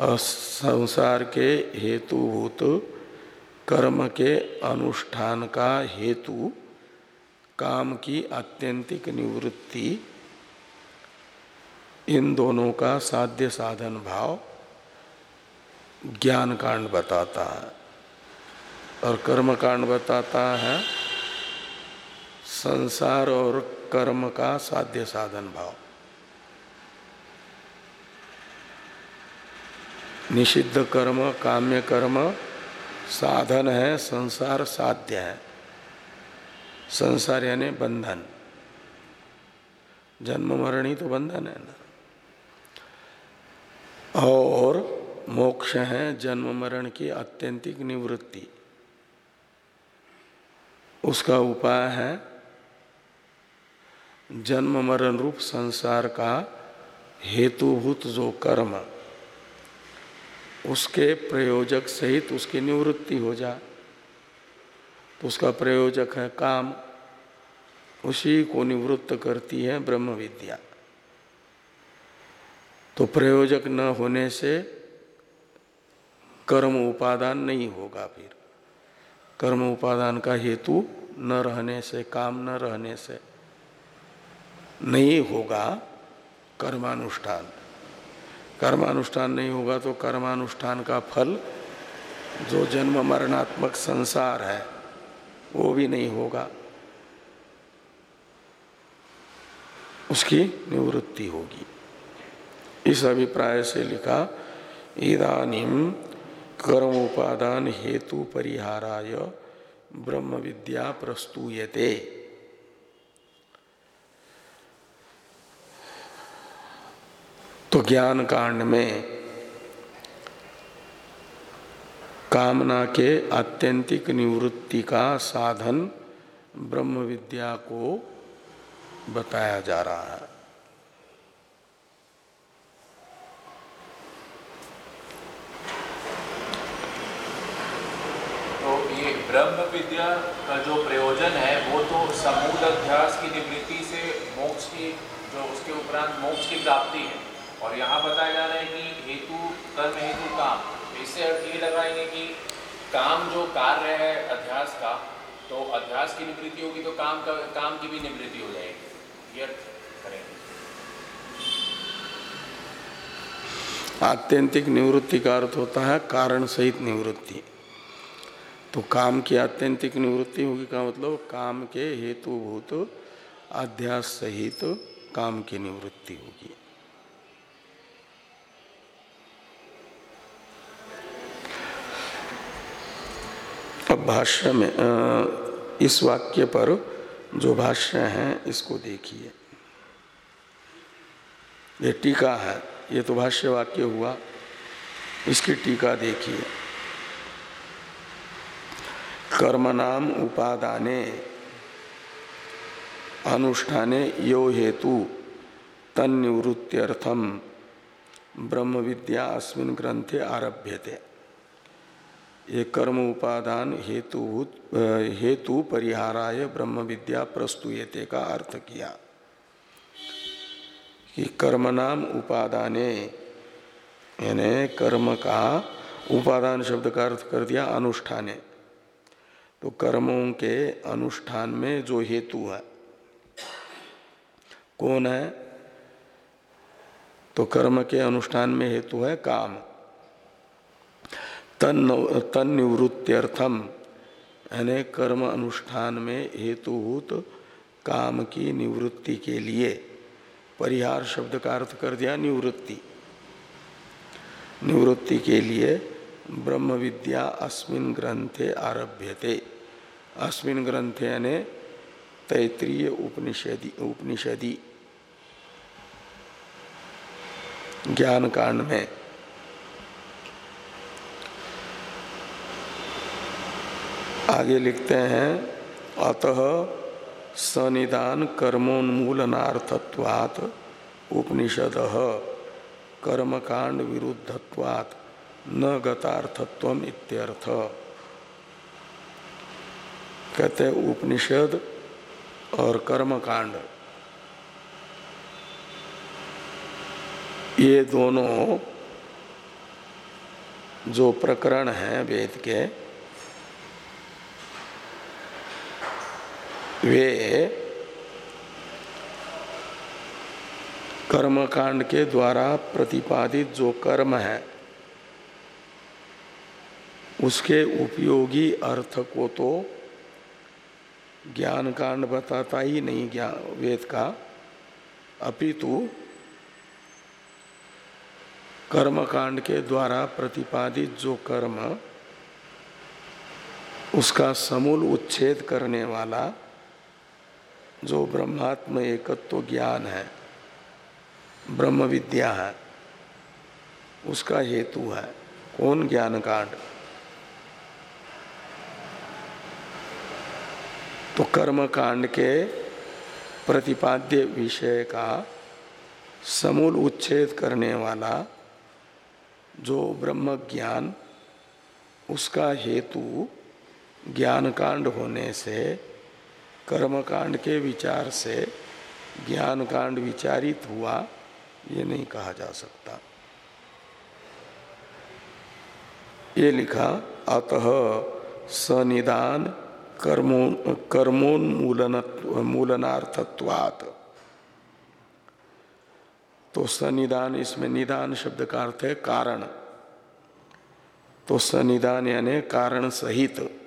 संसार के हेतुभूत कर्म के अनुष्ठान का हेतु काम की आत्यंतिक निवृत्ति, इन दोनों का साध्य साधन भाव ज्ञान कांड बताता है। और कर्म कांड बताता है, संसार और कर्म का साध्य साधन भाव। निषिद्ध कर्म, काम्य कर्म साधन है, संसार साध्य है। संसार यानी बंधन। जन्म, मरण ही तो बंधन है ना। और मोक्ष है, जन्म, मरण की अत्यंतिक निवृत्ति। उसका उपाय है, जन्म, मरण रूप संसार का हेतुभूत जो कर्म। उसके प्रयोजक सहित उसकी निवृत्ति हो जाए तो उसका प्रयोजक है काम। उसी को निवृत्त करती है ब्रह्म विद्या तो प्रयोजक न होने से कर्म उपादान नहीं होगा फिर। कर्म उपादान का हेतु न रहने से, काम न रहने से नहीं होगा कर्मानुष्ठान। कर्मानुष्ठान नहीं होगा तो कर्मानुष्ठान का फल जो जन्म मरणात्मक संसार है, वो भी नहीं होगा। उसकी निवृत्ति होगी। इस अभिप्राय से लिखा इदानीम कर्म उपादान हेतु परिहाराय ब्रह्म विद्या प्रस्तूयते। तो ज्ञान कांड में कामना के आत्यंतिक निवृत्ति का साधन ब्रह्म विद्या को बताया जा रहा है। तो ये ब्रह्म विद्या का जो प्रयोजन है, वो तो समूल अध्यास की निवृत्ति से मोक्ष की, जो उसके उपरांत मोक्ष की प्राप्ति है। और यहाँ बताया जा रहा है कि हेतु, कर्म हेतु काम। तो इससे अर्थ ये लगाएँगे कि काम जो कार्य है अध्यास का तो अध्यास की निवृत्ति होगी तो काम का, काम की भी निवृत्ति हो जाएगी। ये अर्थ करेंगे। आत्यंतिक निवृत्ति का अर्थ होता है कारण सहित निवृत्ति। तो काम की आत्यंतिक निवृत्ति होगी का मतलब काम के हेतुभूत, अध्यास सहित काम की निवृत्ति होगी। अब भाष्य में इस वाक्य पर जो भाष्य है, इसको देखिए। ये टीका है, ये तो भाष्य वाक्य हुआ, इसकी टीका देखिए। कर्म नाम उपादाने, अनुष्ठाने यो हेतु तन्निवृत्त्यर्थम ब्रह्म विद्या अस्मिन ग्रंथे आरभ्यते। ये कर्म उपादान हेतु हेतु परिहाराय ब्रह्म विद्या प्रस्तुयते का अर्थ किया। कि कर्म नाम उपादाने, यानी कर्म का उपादान शब्द का अर्थ कर दिया अनुष्ठाने। तो कर्मों के अनुष्ठान में जो हेतु है, कौन है? तो कर्म के अनुष्ठान में हेतु है काम। तन यानी कर्म अनुष्ठान में हेतुभूत काम की निवृत्ति के लिए परिहार शब्द का अर्थ कर दिया, निवृत्ति। निवृत्ति के लिए ब्रह्म विद्या अस्मिन ग्रंथे आरभ्यते। अस्मिन ग्रंथे यानी तैतरीय उपनिषदि उपनिषदि। ज्ञान कांड में आगे लिखते हैं, अतः सनिदान कर्मोन्मूलनार्थत्वात् उपनिषद, कर्मकांड विरुद्धत्वात् न गतार्थत्व इत्यर्थ। कहते उपनिषद और कर्मकांड। ये दोनों जो प्रकरण हैं वेद के वे कर्मकांड के द्वारा प्रतिपादित जो कर्म है, उसके उपयोगी अर्थ को तो ज्ञान कांड बताता ही नहीं ज्ञान वेद का। अपितु कर्म कांड के द्वारा प्रतिपादित जो कर्म, उसका समूल उच्छेद करने वाला जो ब्रह्मात्म एकत्व ज्ञान है ब्रह्म विद्या है, उसका हेतु है। कौन ज्ञान कांड तो कर्म कांड के प्रतिपाद्य विषय का समूल उच्छेद करने वाला जो ब्रह्म ज्ञान उसका हेतु ज्ञान कांड होने से कर्म कांड के विचार से ज्ञान कांड विचारित हुआ, ये नहीं कहा जा सकता। ये लिखा, अतः सनिदान कर्मो कर्मोन्मूलन मूलनार्थत्वात्। तो सनिदान, इसमें निदान शब्द का अर्थ है कारण। तो सनिदान यानी कारण सहित।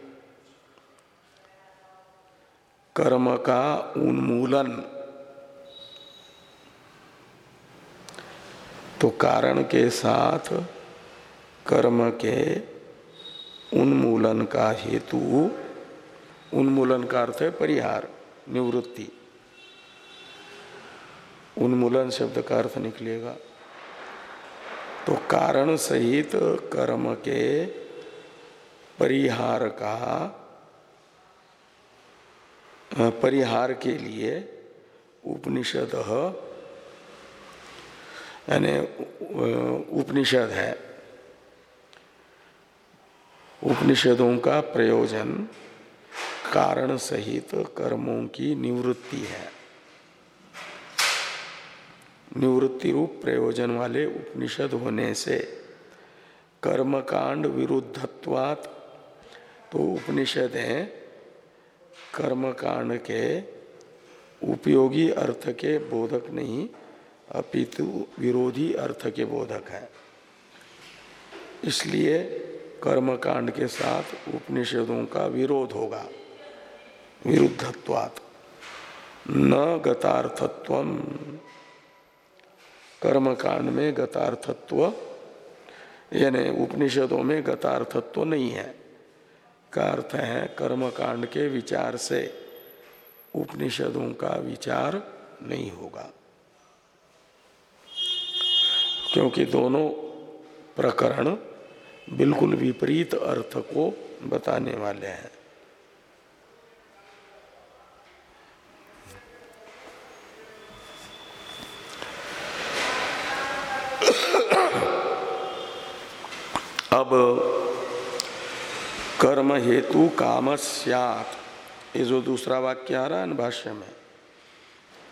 कर्म का उन्मूलन। तो कारण के साथ कर्म के उन्मूलन का हेतु, उन्मूलन का अर्थ है परिहार, निवृत्ति। उन्मूलन शब्द का अर्थ निकलेगा। तो कारण सहित कर्म के परिहार का परिहार के लिए उपनिषद यानी उपनिषद है। उपनिषदों का प्रयोजन कारण सहित कर्मों की निवृत्ति है। निवृत्ति रूप प्रयोजन वाले उपनिषद होने से कर्मकांड विरुद्धत्वात् तो उपनिषद है कर्मकांड के उपयोगी अर्थ के बोधक नहीं, अपितु विरोधी अर्थ के बोधक है। इसलिए कर्म कांड के साथ उपनिषदों का विरोध होगा। विरुद्धत्वात्। न गतार्थत्व कर्म कांड में गतार्थत्व, यानी उपनिषदों में गतार्थत्व नहीं है। का अर्थ है कर्म कांड के विचार से उपनिषदों का विचार नहीं होगा। क्योंकि दोनों प्रकरण बिल्कुल विपरीत अर्थ को बताने वाले हैं। अब कर्म हेतु काम ये जो दूसरा वाक्य आ रहा है भाष्य में,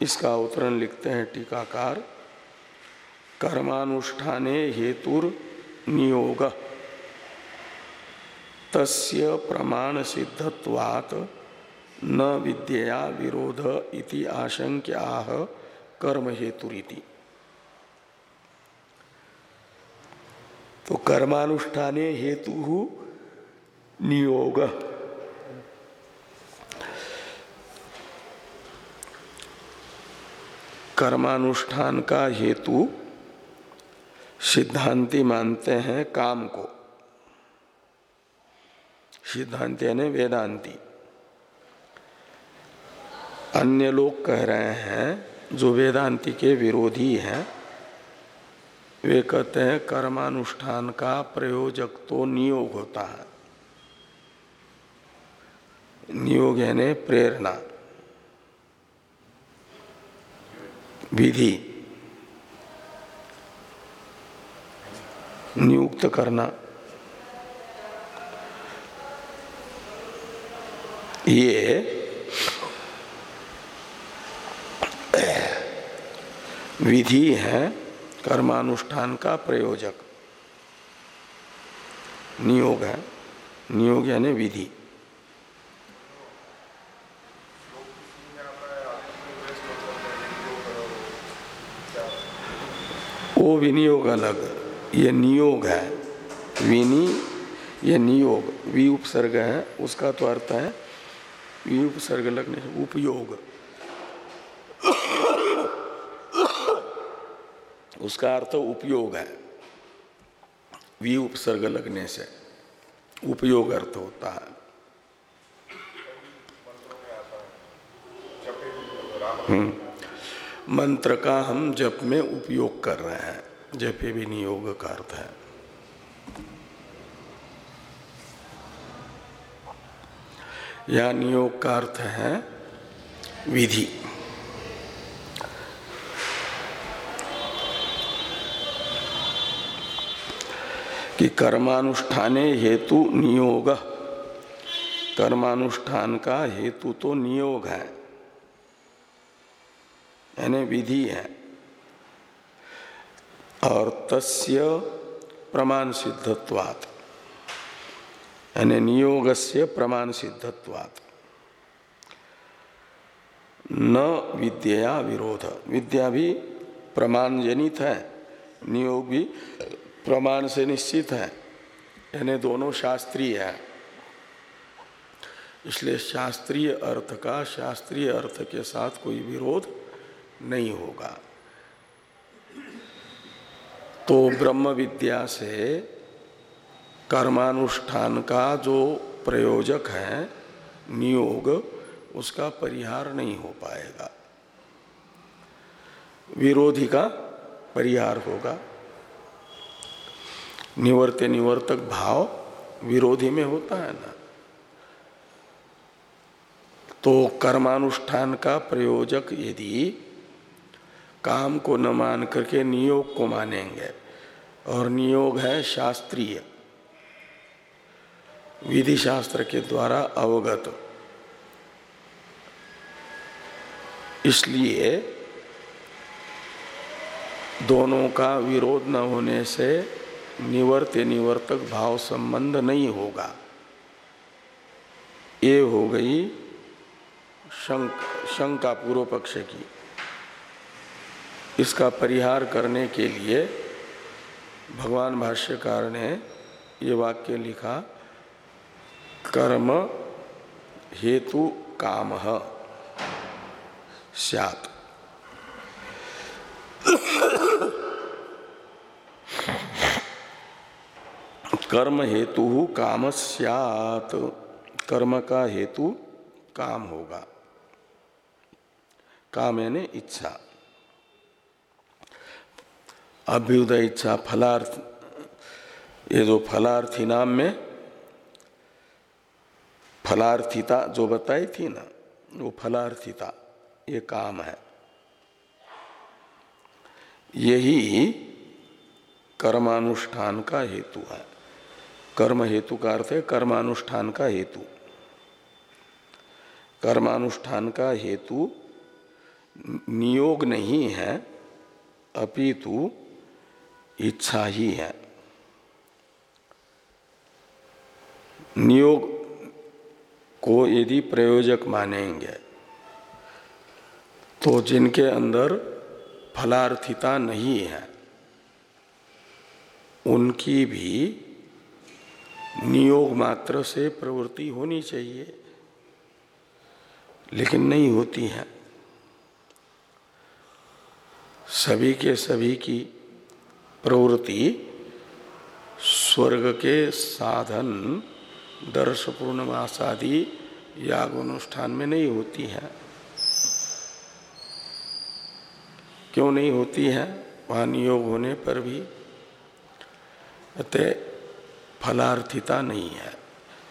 इसका उत्तरण लिखते हैं टीकाकार। कर्मानुष्ठाने हेतुर नियोग। तस्य प्रमाण सिद्धत्वात् न विद्या विरोध इति आशंक्याह कर्म हेतुरीति। तो कर्मानुष्ठाने हेतु नियोग कर्मानुष्ठान का हेतु सिद्धांति मानते हैं काम को सिद्धांत यानी वेदांति अन्य लोग कह रहे हैं जो वेदांति के विरोधी हैं वे कहते हैं कर्मानुष्ठान का प्रयोजक तो नियोग होता है नियोग यानी प्रेरणा। विधि। नियुक्त करना। ये विधि है कर्मानुष्ठान का प्रयोजक। नियोग है। नियोग यानी विधि। वो विनियोग अलग, ये नियोग है। विनी, ये नियोग वि उपसर्ग है, उसका तो अर्थ है वि उपसर्ग लगने से उपयोग। उसका अर्थ उपयोग है। वी उपसर्ग लगने से उपयोग अर्थ होता है। हम्म। मंत्र का हम जप में उपयोग कर रहे हैं। जपे भी नियोग का अर्थ है। या नियोग का अर्थ है विधि। कि कर्मानुष्ठाने हेतु नियोग। कर्मानुष्ठान का हेतु तो नियोग है। यानी विधि है। और तस्य प्रमाण सिद्धत्वात्। यानी नियोग से प्रमाण सिद्धत्वात्। न विद्या विरोध। विद्या भी प्रमाण जनित है, नियोग भी प्रमाण से निश्चित है। यानी दोनों शास्त्रीय है। इसलिए शास्त्रीय अर्थ का शास्त्रीय अर्थ के साथ कोई विरोध नहीं होगा। तो ब्रह्म विद्या से कर्मानुष्ठान का जो प्रयोजक है, नियोग, उसका परिहार नहीं हो पाएगा। विरोधी का परिहार होगा। निवर्त निवर्तक भाव विरोधी में होता है ना। तो कर्मानुष्ठान का प्रयोजक यदि काम को न मान करके नियोग को मानेंगे। और नियोग है शास्त्रीय। विधि शास्त्र के द्वारा अवगत। इसलिए दोनों का विरोध न होने से निवर्त निवर्तक भाव संबंध नहीं होगा। ये हो गई शंक शंका पूर्व पक्ष की। इसका परिहार करने के लिए भगवान भाष्यकार ने ये वाक्य लिखा, कर्म हेतु काम सैत कर्म हेतु काम सियात। कर्म का हेतु काम होगा। काम यानी इच्छा। अभ्युदय इच्छा फलार्थ, ये जो फलार्थी नाम में फलार्थिता जो बताई थी ना, वो फलार्थिता, ये काम है। यही कर्मानुष्ठान का हेतु है। कर्म हेतु का अर्थ है कर्मानुष्ठान का हेतु। कर्मानुष्ठान का हेतु नियोग नहीं है, अपितु इच्छा ही है। नियोग को यदि प्रयोजक मानेंगे तो जिनके अंदर फलार्थिता नहीं है, उनकी भी नियोग मात्र से प्रवृत्ति होनी चाहिए, लेकिन नहीं होती है। सभी के सभी की प्रवृत्ति स्वर्ग के साधन दर्श पूर्णमास आदि याग अनुष्ठान में नहीं होती है। क्यों नहीं होती है? वहाँ नियोग होने पर भी अतः फलार्थिता नहीं है।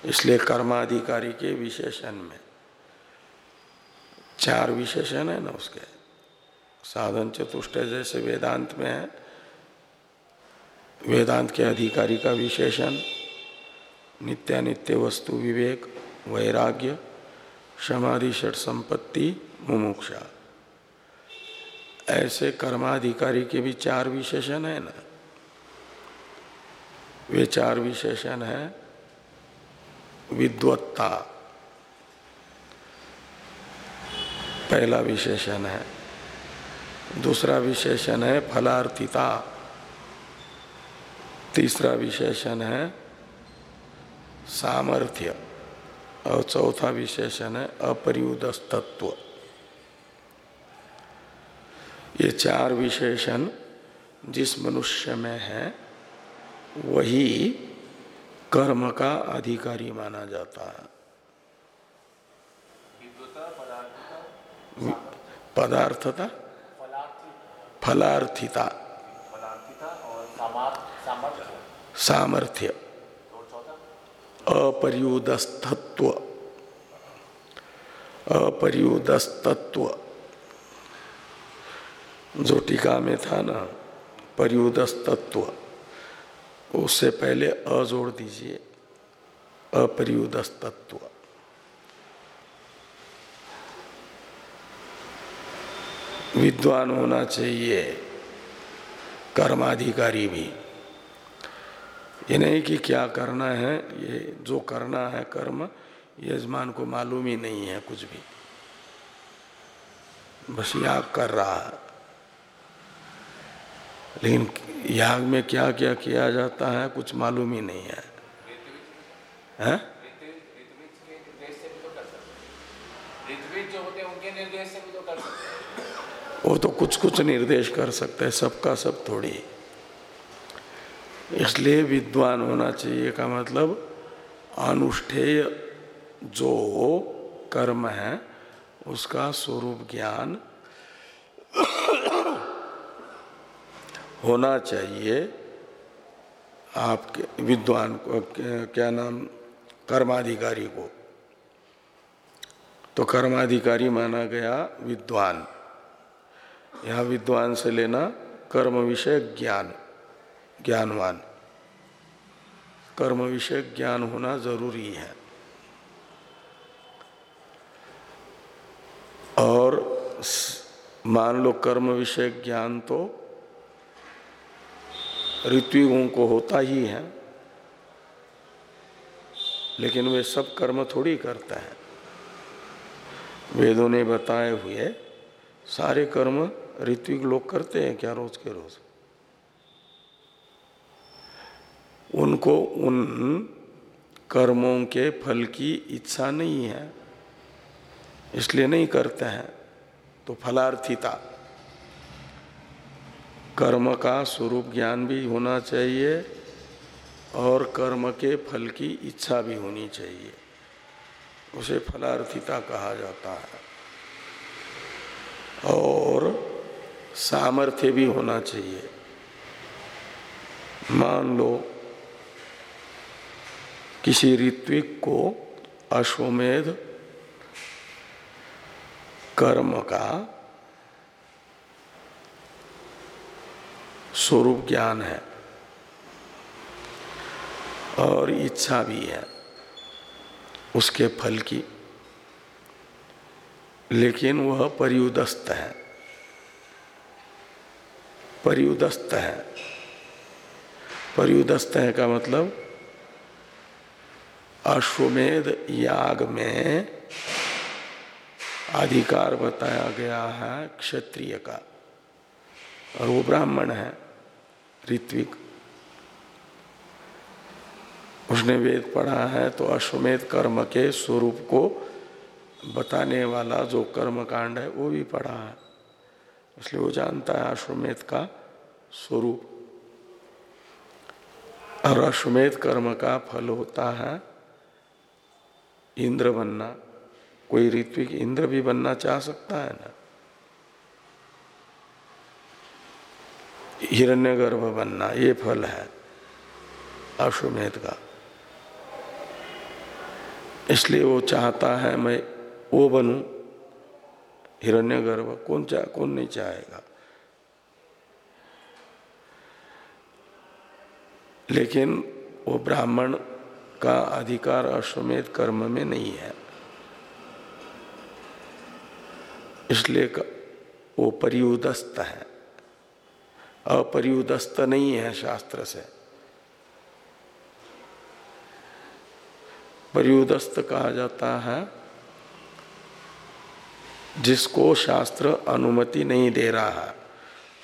इसलिए कर्माधिकारी के विशेषण में चार विशेषण है ना उसके। साधन चतुष्ट जैसे वेदांत में है। वेदांत के अधिकारी का विशेषण, नित्यानित्य वस्तु विवेक, वैराग्य, समाधि, षट संपत्ति, मुमुक्षा। ऐसे कर्माधिकारी के भी चार विशेषण है ना। वे चार विशेषण है, विद्वत्ता। पहला विशेषण है। दूसरा विशेषण है फलार्थिता। तीसरा विशेषण है सामर्थ्य और चौथा विशेषण है अपरियुदस्तत्व। ये चार विशेषण जिस मनुष्य में है वही कर्म का अधिकारी माना जाता है। पदार्थता फलार्थिता फलार्थिता और सामार सामर्थ्य। अपर्युदस्तत्व अपर्युदस्तत्व जो टीका में था ना पर्युदस्तत्व उससे पहले अ जोड़ दीजिए। अपर्युदस्तत्व विद्वान होना चाहिए। कर्माधिकारी भी। ये नहीं कि क्या करना है, ये जो करना है कर्म, यजमान को मालूम ही नहीं है कुछ भी। बस याग कर रहा है। लेकिन याग में क्या क्या किया जाता है कुछ मालूम ही नहीं है। हैं? वो तो कुछ कुछ निर्देश कर सकते हैं, सबका सब थोड़ी। इसलिए विद्वान होना चाहिए का मतलब अनुष्ठेय जो कर्म है, उसका स्वरूप ज्ञान होना चाहिए। आपके विद्वान को, क्या नाम, कर्माधिकारी को। तो कर्माधिकारी माना गया विद्वान। यहाँ विद्वान से लेना कर्म विषय ज्ञान। ज्ञानवान। कर्म विषय ज्ञान होना ज़रूरी है। और मान लो कर्म विषय ज्ञान तो ऋत्विगों को होता ही है, लेकिन वे सब कर्म थोड़ी करते हैं। वेदों ने बताए हुए सारे कर्म ऋत्विक लोग करते हैं क्या रोज के रोज? उनको उन कर्मों के फल की इच्छा नहीं है, इसलिए नहीं करते हैं। तो फलार्थिता। कर्म का स्वरूप ज्ञान भी होना चाहिए और कर्म के फल की इच्छा भी होनी चाहिए। उसे फलार्थिता कहा जाता है। और सामर्थ्य भी होना चाहिए। मान लो किसी ऋत्विक को अश्वमेध कर्म का स्वरूप ज्ञान है और इच्छा भी है उसके फल की। लेकिन वह परियुदस्त है। परियुदस्त है। परियुदस्त है का मतलब अश्वमेध याग में अधिकार बताया गया है क्षत्रिय का। और वो ब्राह्मण है, ऋत्विक। उसने वेद पढ़ा है तो अश्वमेध कर्म के स्वरूप को बताने वाला जो कर्म कांड है, वो भी पढ़ा है। इसलिए वो जानता है अश्वमेध का स्वरूप। और अश्वमेध कर्म का फल होता है इंद्र बनना, कोई ऋत्विक इंद्र भी बनना चाह सकता है ना? हिरण्यगर्भ बनना, ये फल है, अश्वमेध का। इसलिए वो चाहता है, मैं वो बनूं। हिरण्यगर्भ कौन चाह कौन नहीं चाहेगा? लेकिन वो ब्राह्मण का अधिकार अश्वमेध कर्म में नहीं है। इसलिए वो परियुदस्त है। अपरियुदस्त नहीं है शास्त्र से। परियुदस्त कहा जाता है, जिसको शास्त्र अनुमति नहीं दे रहा है।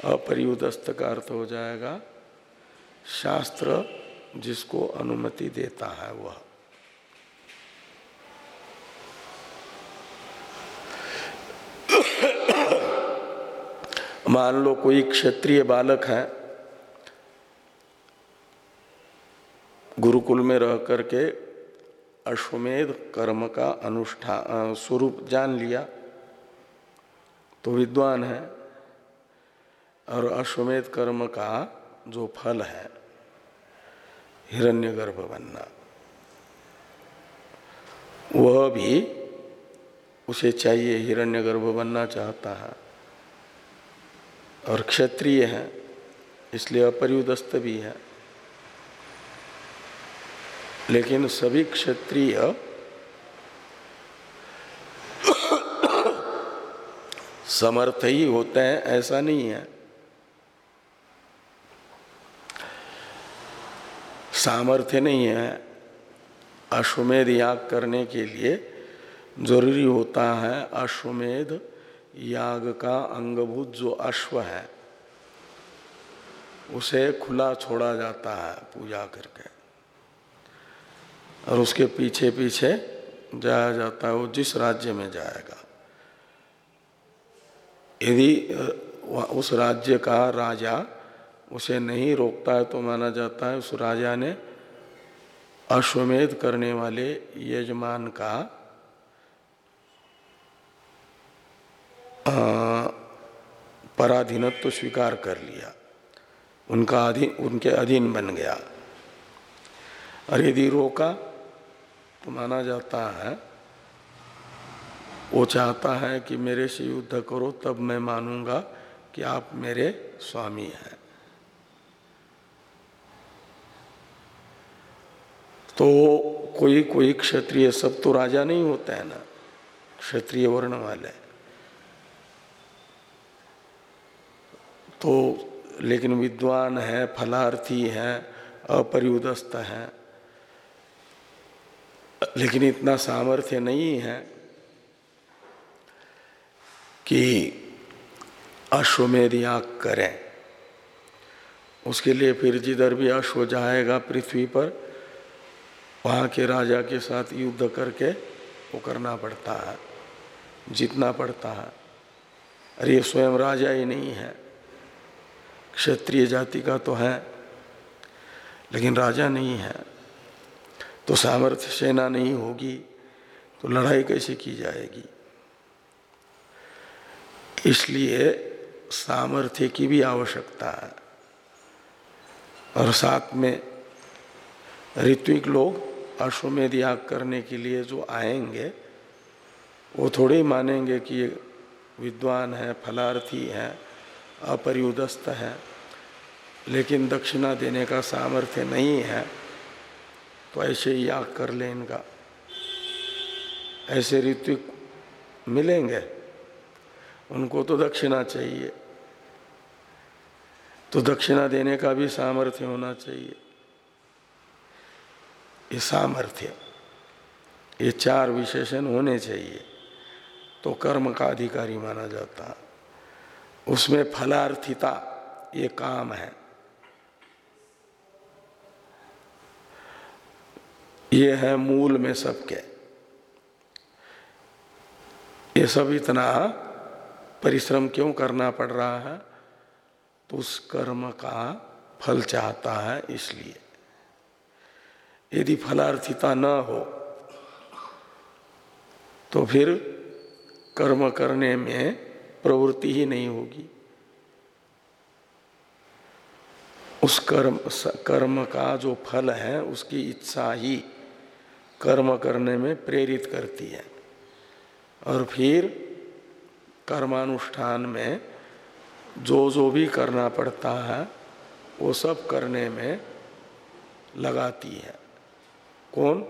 अपरियुदस्त का अर्थ हो जाएगा, शास्त्र जिसको अनुमति देता है वह। मान लो कोई क्षेत्रीय बालक है, गुरुकुल में रह करके अश्वमेध कर्म का अनुष्ठान स्वरूप जान लिया तो विद्वान है, और अश्वमेध कर्म का जो फल है हिरण्यगर्भ बनना वह भी उसे चाहिए हिरण्यगर्भ बनना चाहता है। और क्षत्रिय है, इसलिए अपरियुदस्त भी है। लेकिन सभी क्षत्रिय समर्थ ही होते हैं, ऐसा नहीं है। सामर्थ्य नहीं है अश्वमेध याग करने के लिए, ज़रूरी होता है अश्वमेध याग का अंगभूत जो अश्व है, उसे खुला छोड़ा जाता है पूजा करके। और उसके पीछे पीछे जाया जाता है, वो जिस राज्य में जाएगा। यदि उस राज्य का राजा उसे नहीं रोकता है तो माना जाता है उस राजा ने अश्वमेध करने वाले यजमान का पराधीनत्व तो स्वीकार कर लिया। उनका अधीन उनके अधीन बन गया। और यदि रोका तो माना जाता है, वो चाहता है कि मेरे से युद्ध करो, तब मैं मानूँगा कि आप मेरे स्वामी हैं। तो कोई कोई क्षत्रिय सब तो राजा नहीं होता है ना? क्षत्रिय वर्ण वाले। तो लेकिन विद्वान है, फलार्थी है अपरियुदस्त है। लेकिन इतना सामर्थ्य नहीं है कि अश्वमेध याग करें। उसके लिए फिर जिधर भी अश्व जाएगा पृथ्वी पर वहाँ के राजा के साथ युद्ध करके वो करना पड़ता है, जीतना पड़ता है। अरे स्वयं राजा ही नहीं है। क्षत्रिय जाति का तो है, लेकिन राजा नहीं है। तो सामर्थ्य सेना नहीं होगी तो लड़ाई कैसे की जाएगी? इसलिए सामर्थ्य की भी आवश्यकता है। और साथ में ऋत्विक लोग अश्वमेध याग करने के लिए जो आएँगे, वो थोड़े मानेंगे कि ये विद्वान है, फलार्थी है, अपरियुदस्त है, लेकिन दक्षिणा देने का सामर्थ्य नहीं है तो ऐसे ही याग कर ले इनका। ऐसे ऋत्विक मिलेंगे, उनको तो दक्षिणा चाहिए। तो दक्षिणा देने का भी सामर्थ्य होना चाहिए। ये सामर्थ्य। ये चार विशेषण होने चाहिए। तो कर्म का अधिकारी माना जाता है। उसमें फलार्थिता ये काम है। ये है मूल में सबके। ये सब इतना परिश्रम क्यों करना पड़ रहा है? तो उस कर्म का फल चाहता है इसलिए। यदि फलार्थिता न हो तो फिर कर्म करने में प्रवृत्ति ही नहीं होगी। उस कर्म कर्म का जो फल है, उसकी इच्छा ही कर्म करने में प्रेरित करती है। और फिर कर्मानुष्ठान में जो जो भी करना पड़ता है, वो सब करने में लगाती है। कौन?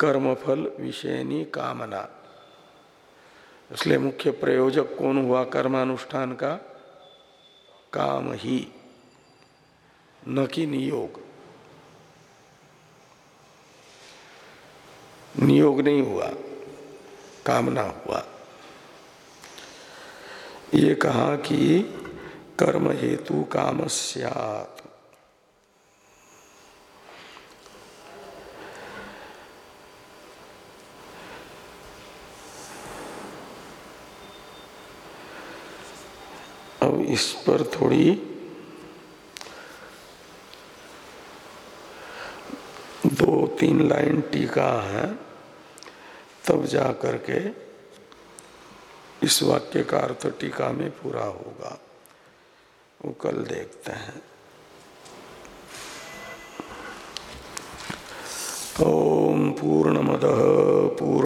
कर्मफल विषयनी कामना। इसलिए मुख्य प्रयोजक कौन हुआ कर्मानुष्ठान का? काम ही, न कि नियोग। नियोग नहीं हुआ, कामना हुआ। ये कहा कि कर्म हेतु काम सियात। इस पर थोड़ी दो तीन लाइन टीका है, तब जा करके इस वाक्य का अर्थ टीका में पूरा होगा। वो कल देखते हैं। ओम पूर्ण पूर्णमद पूर्ण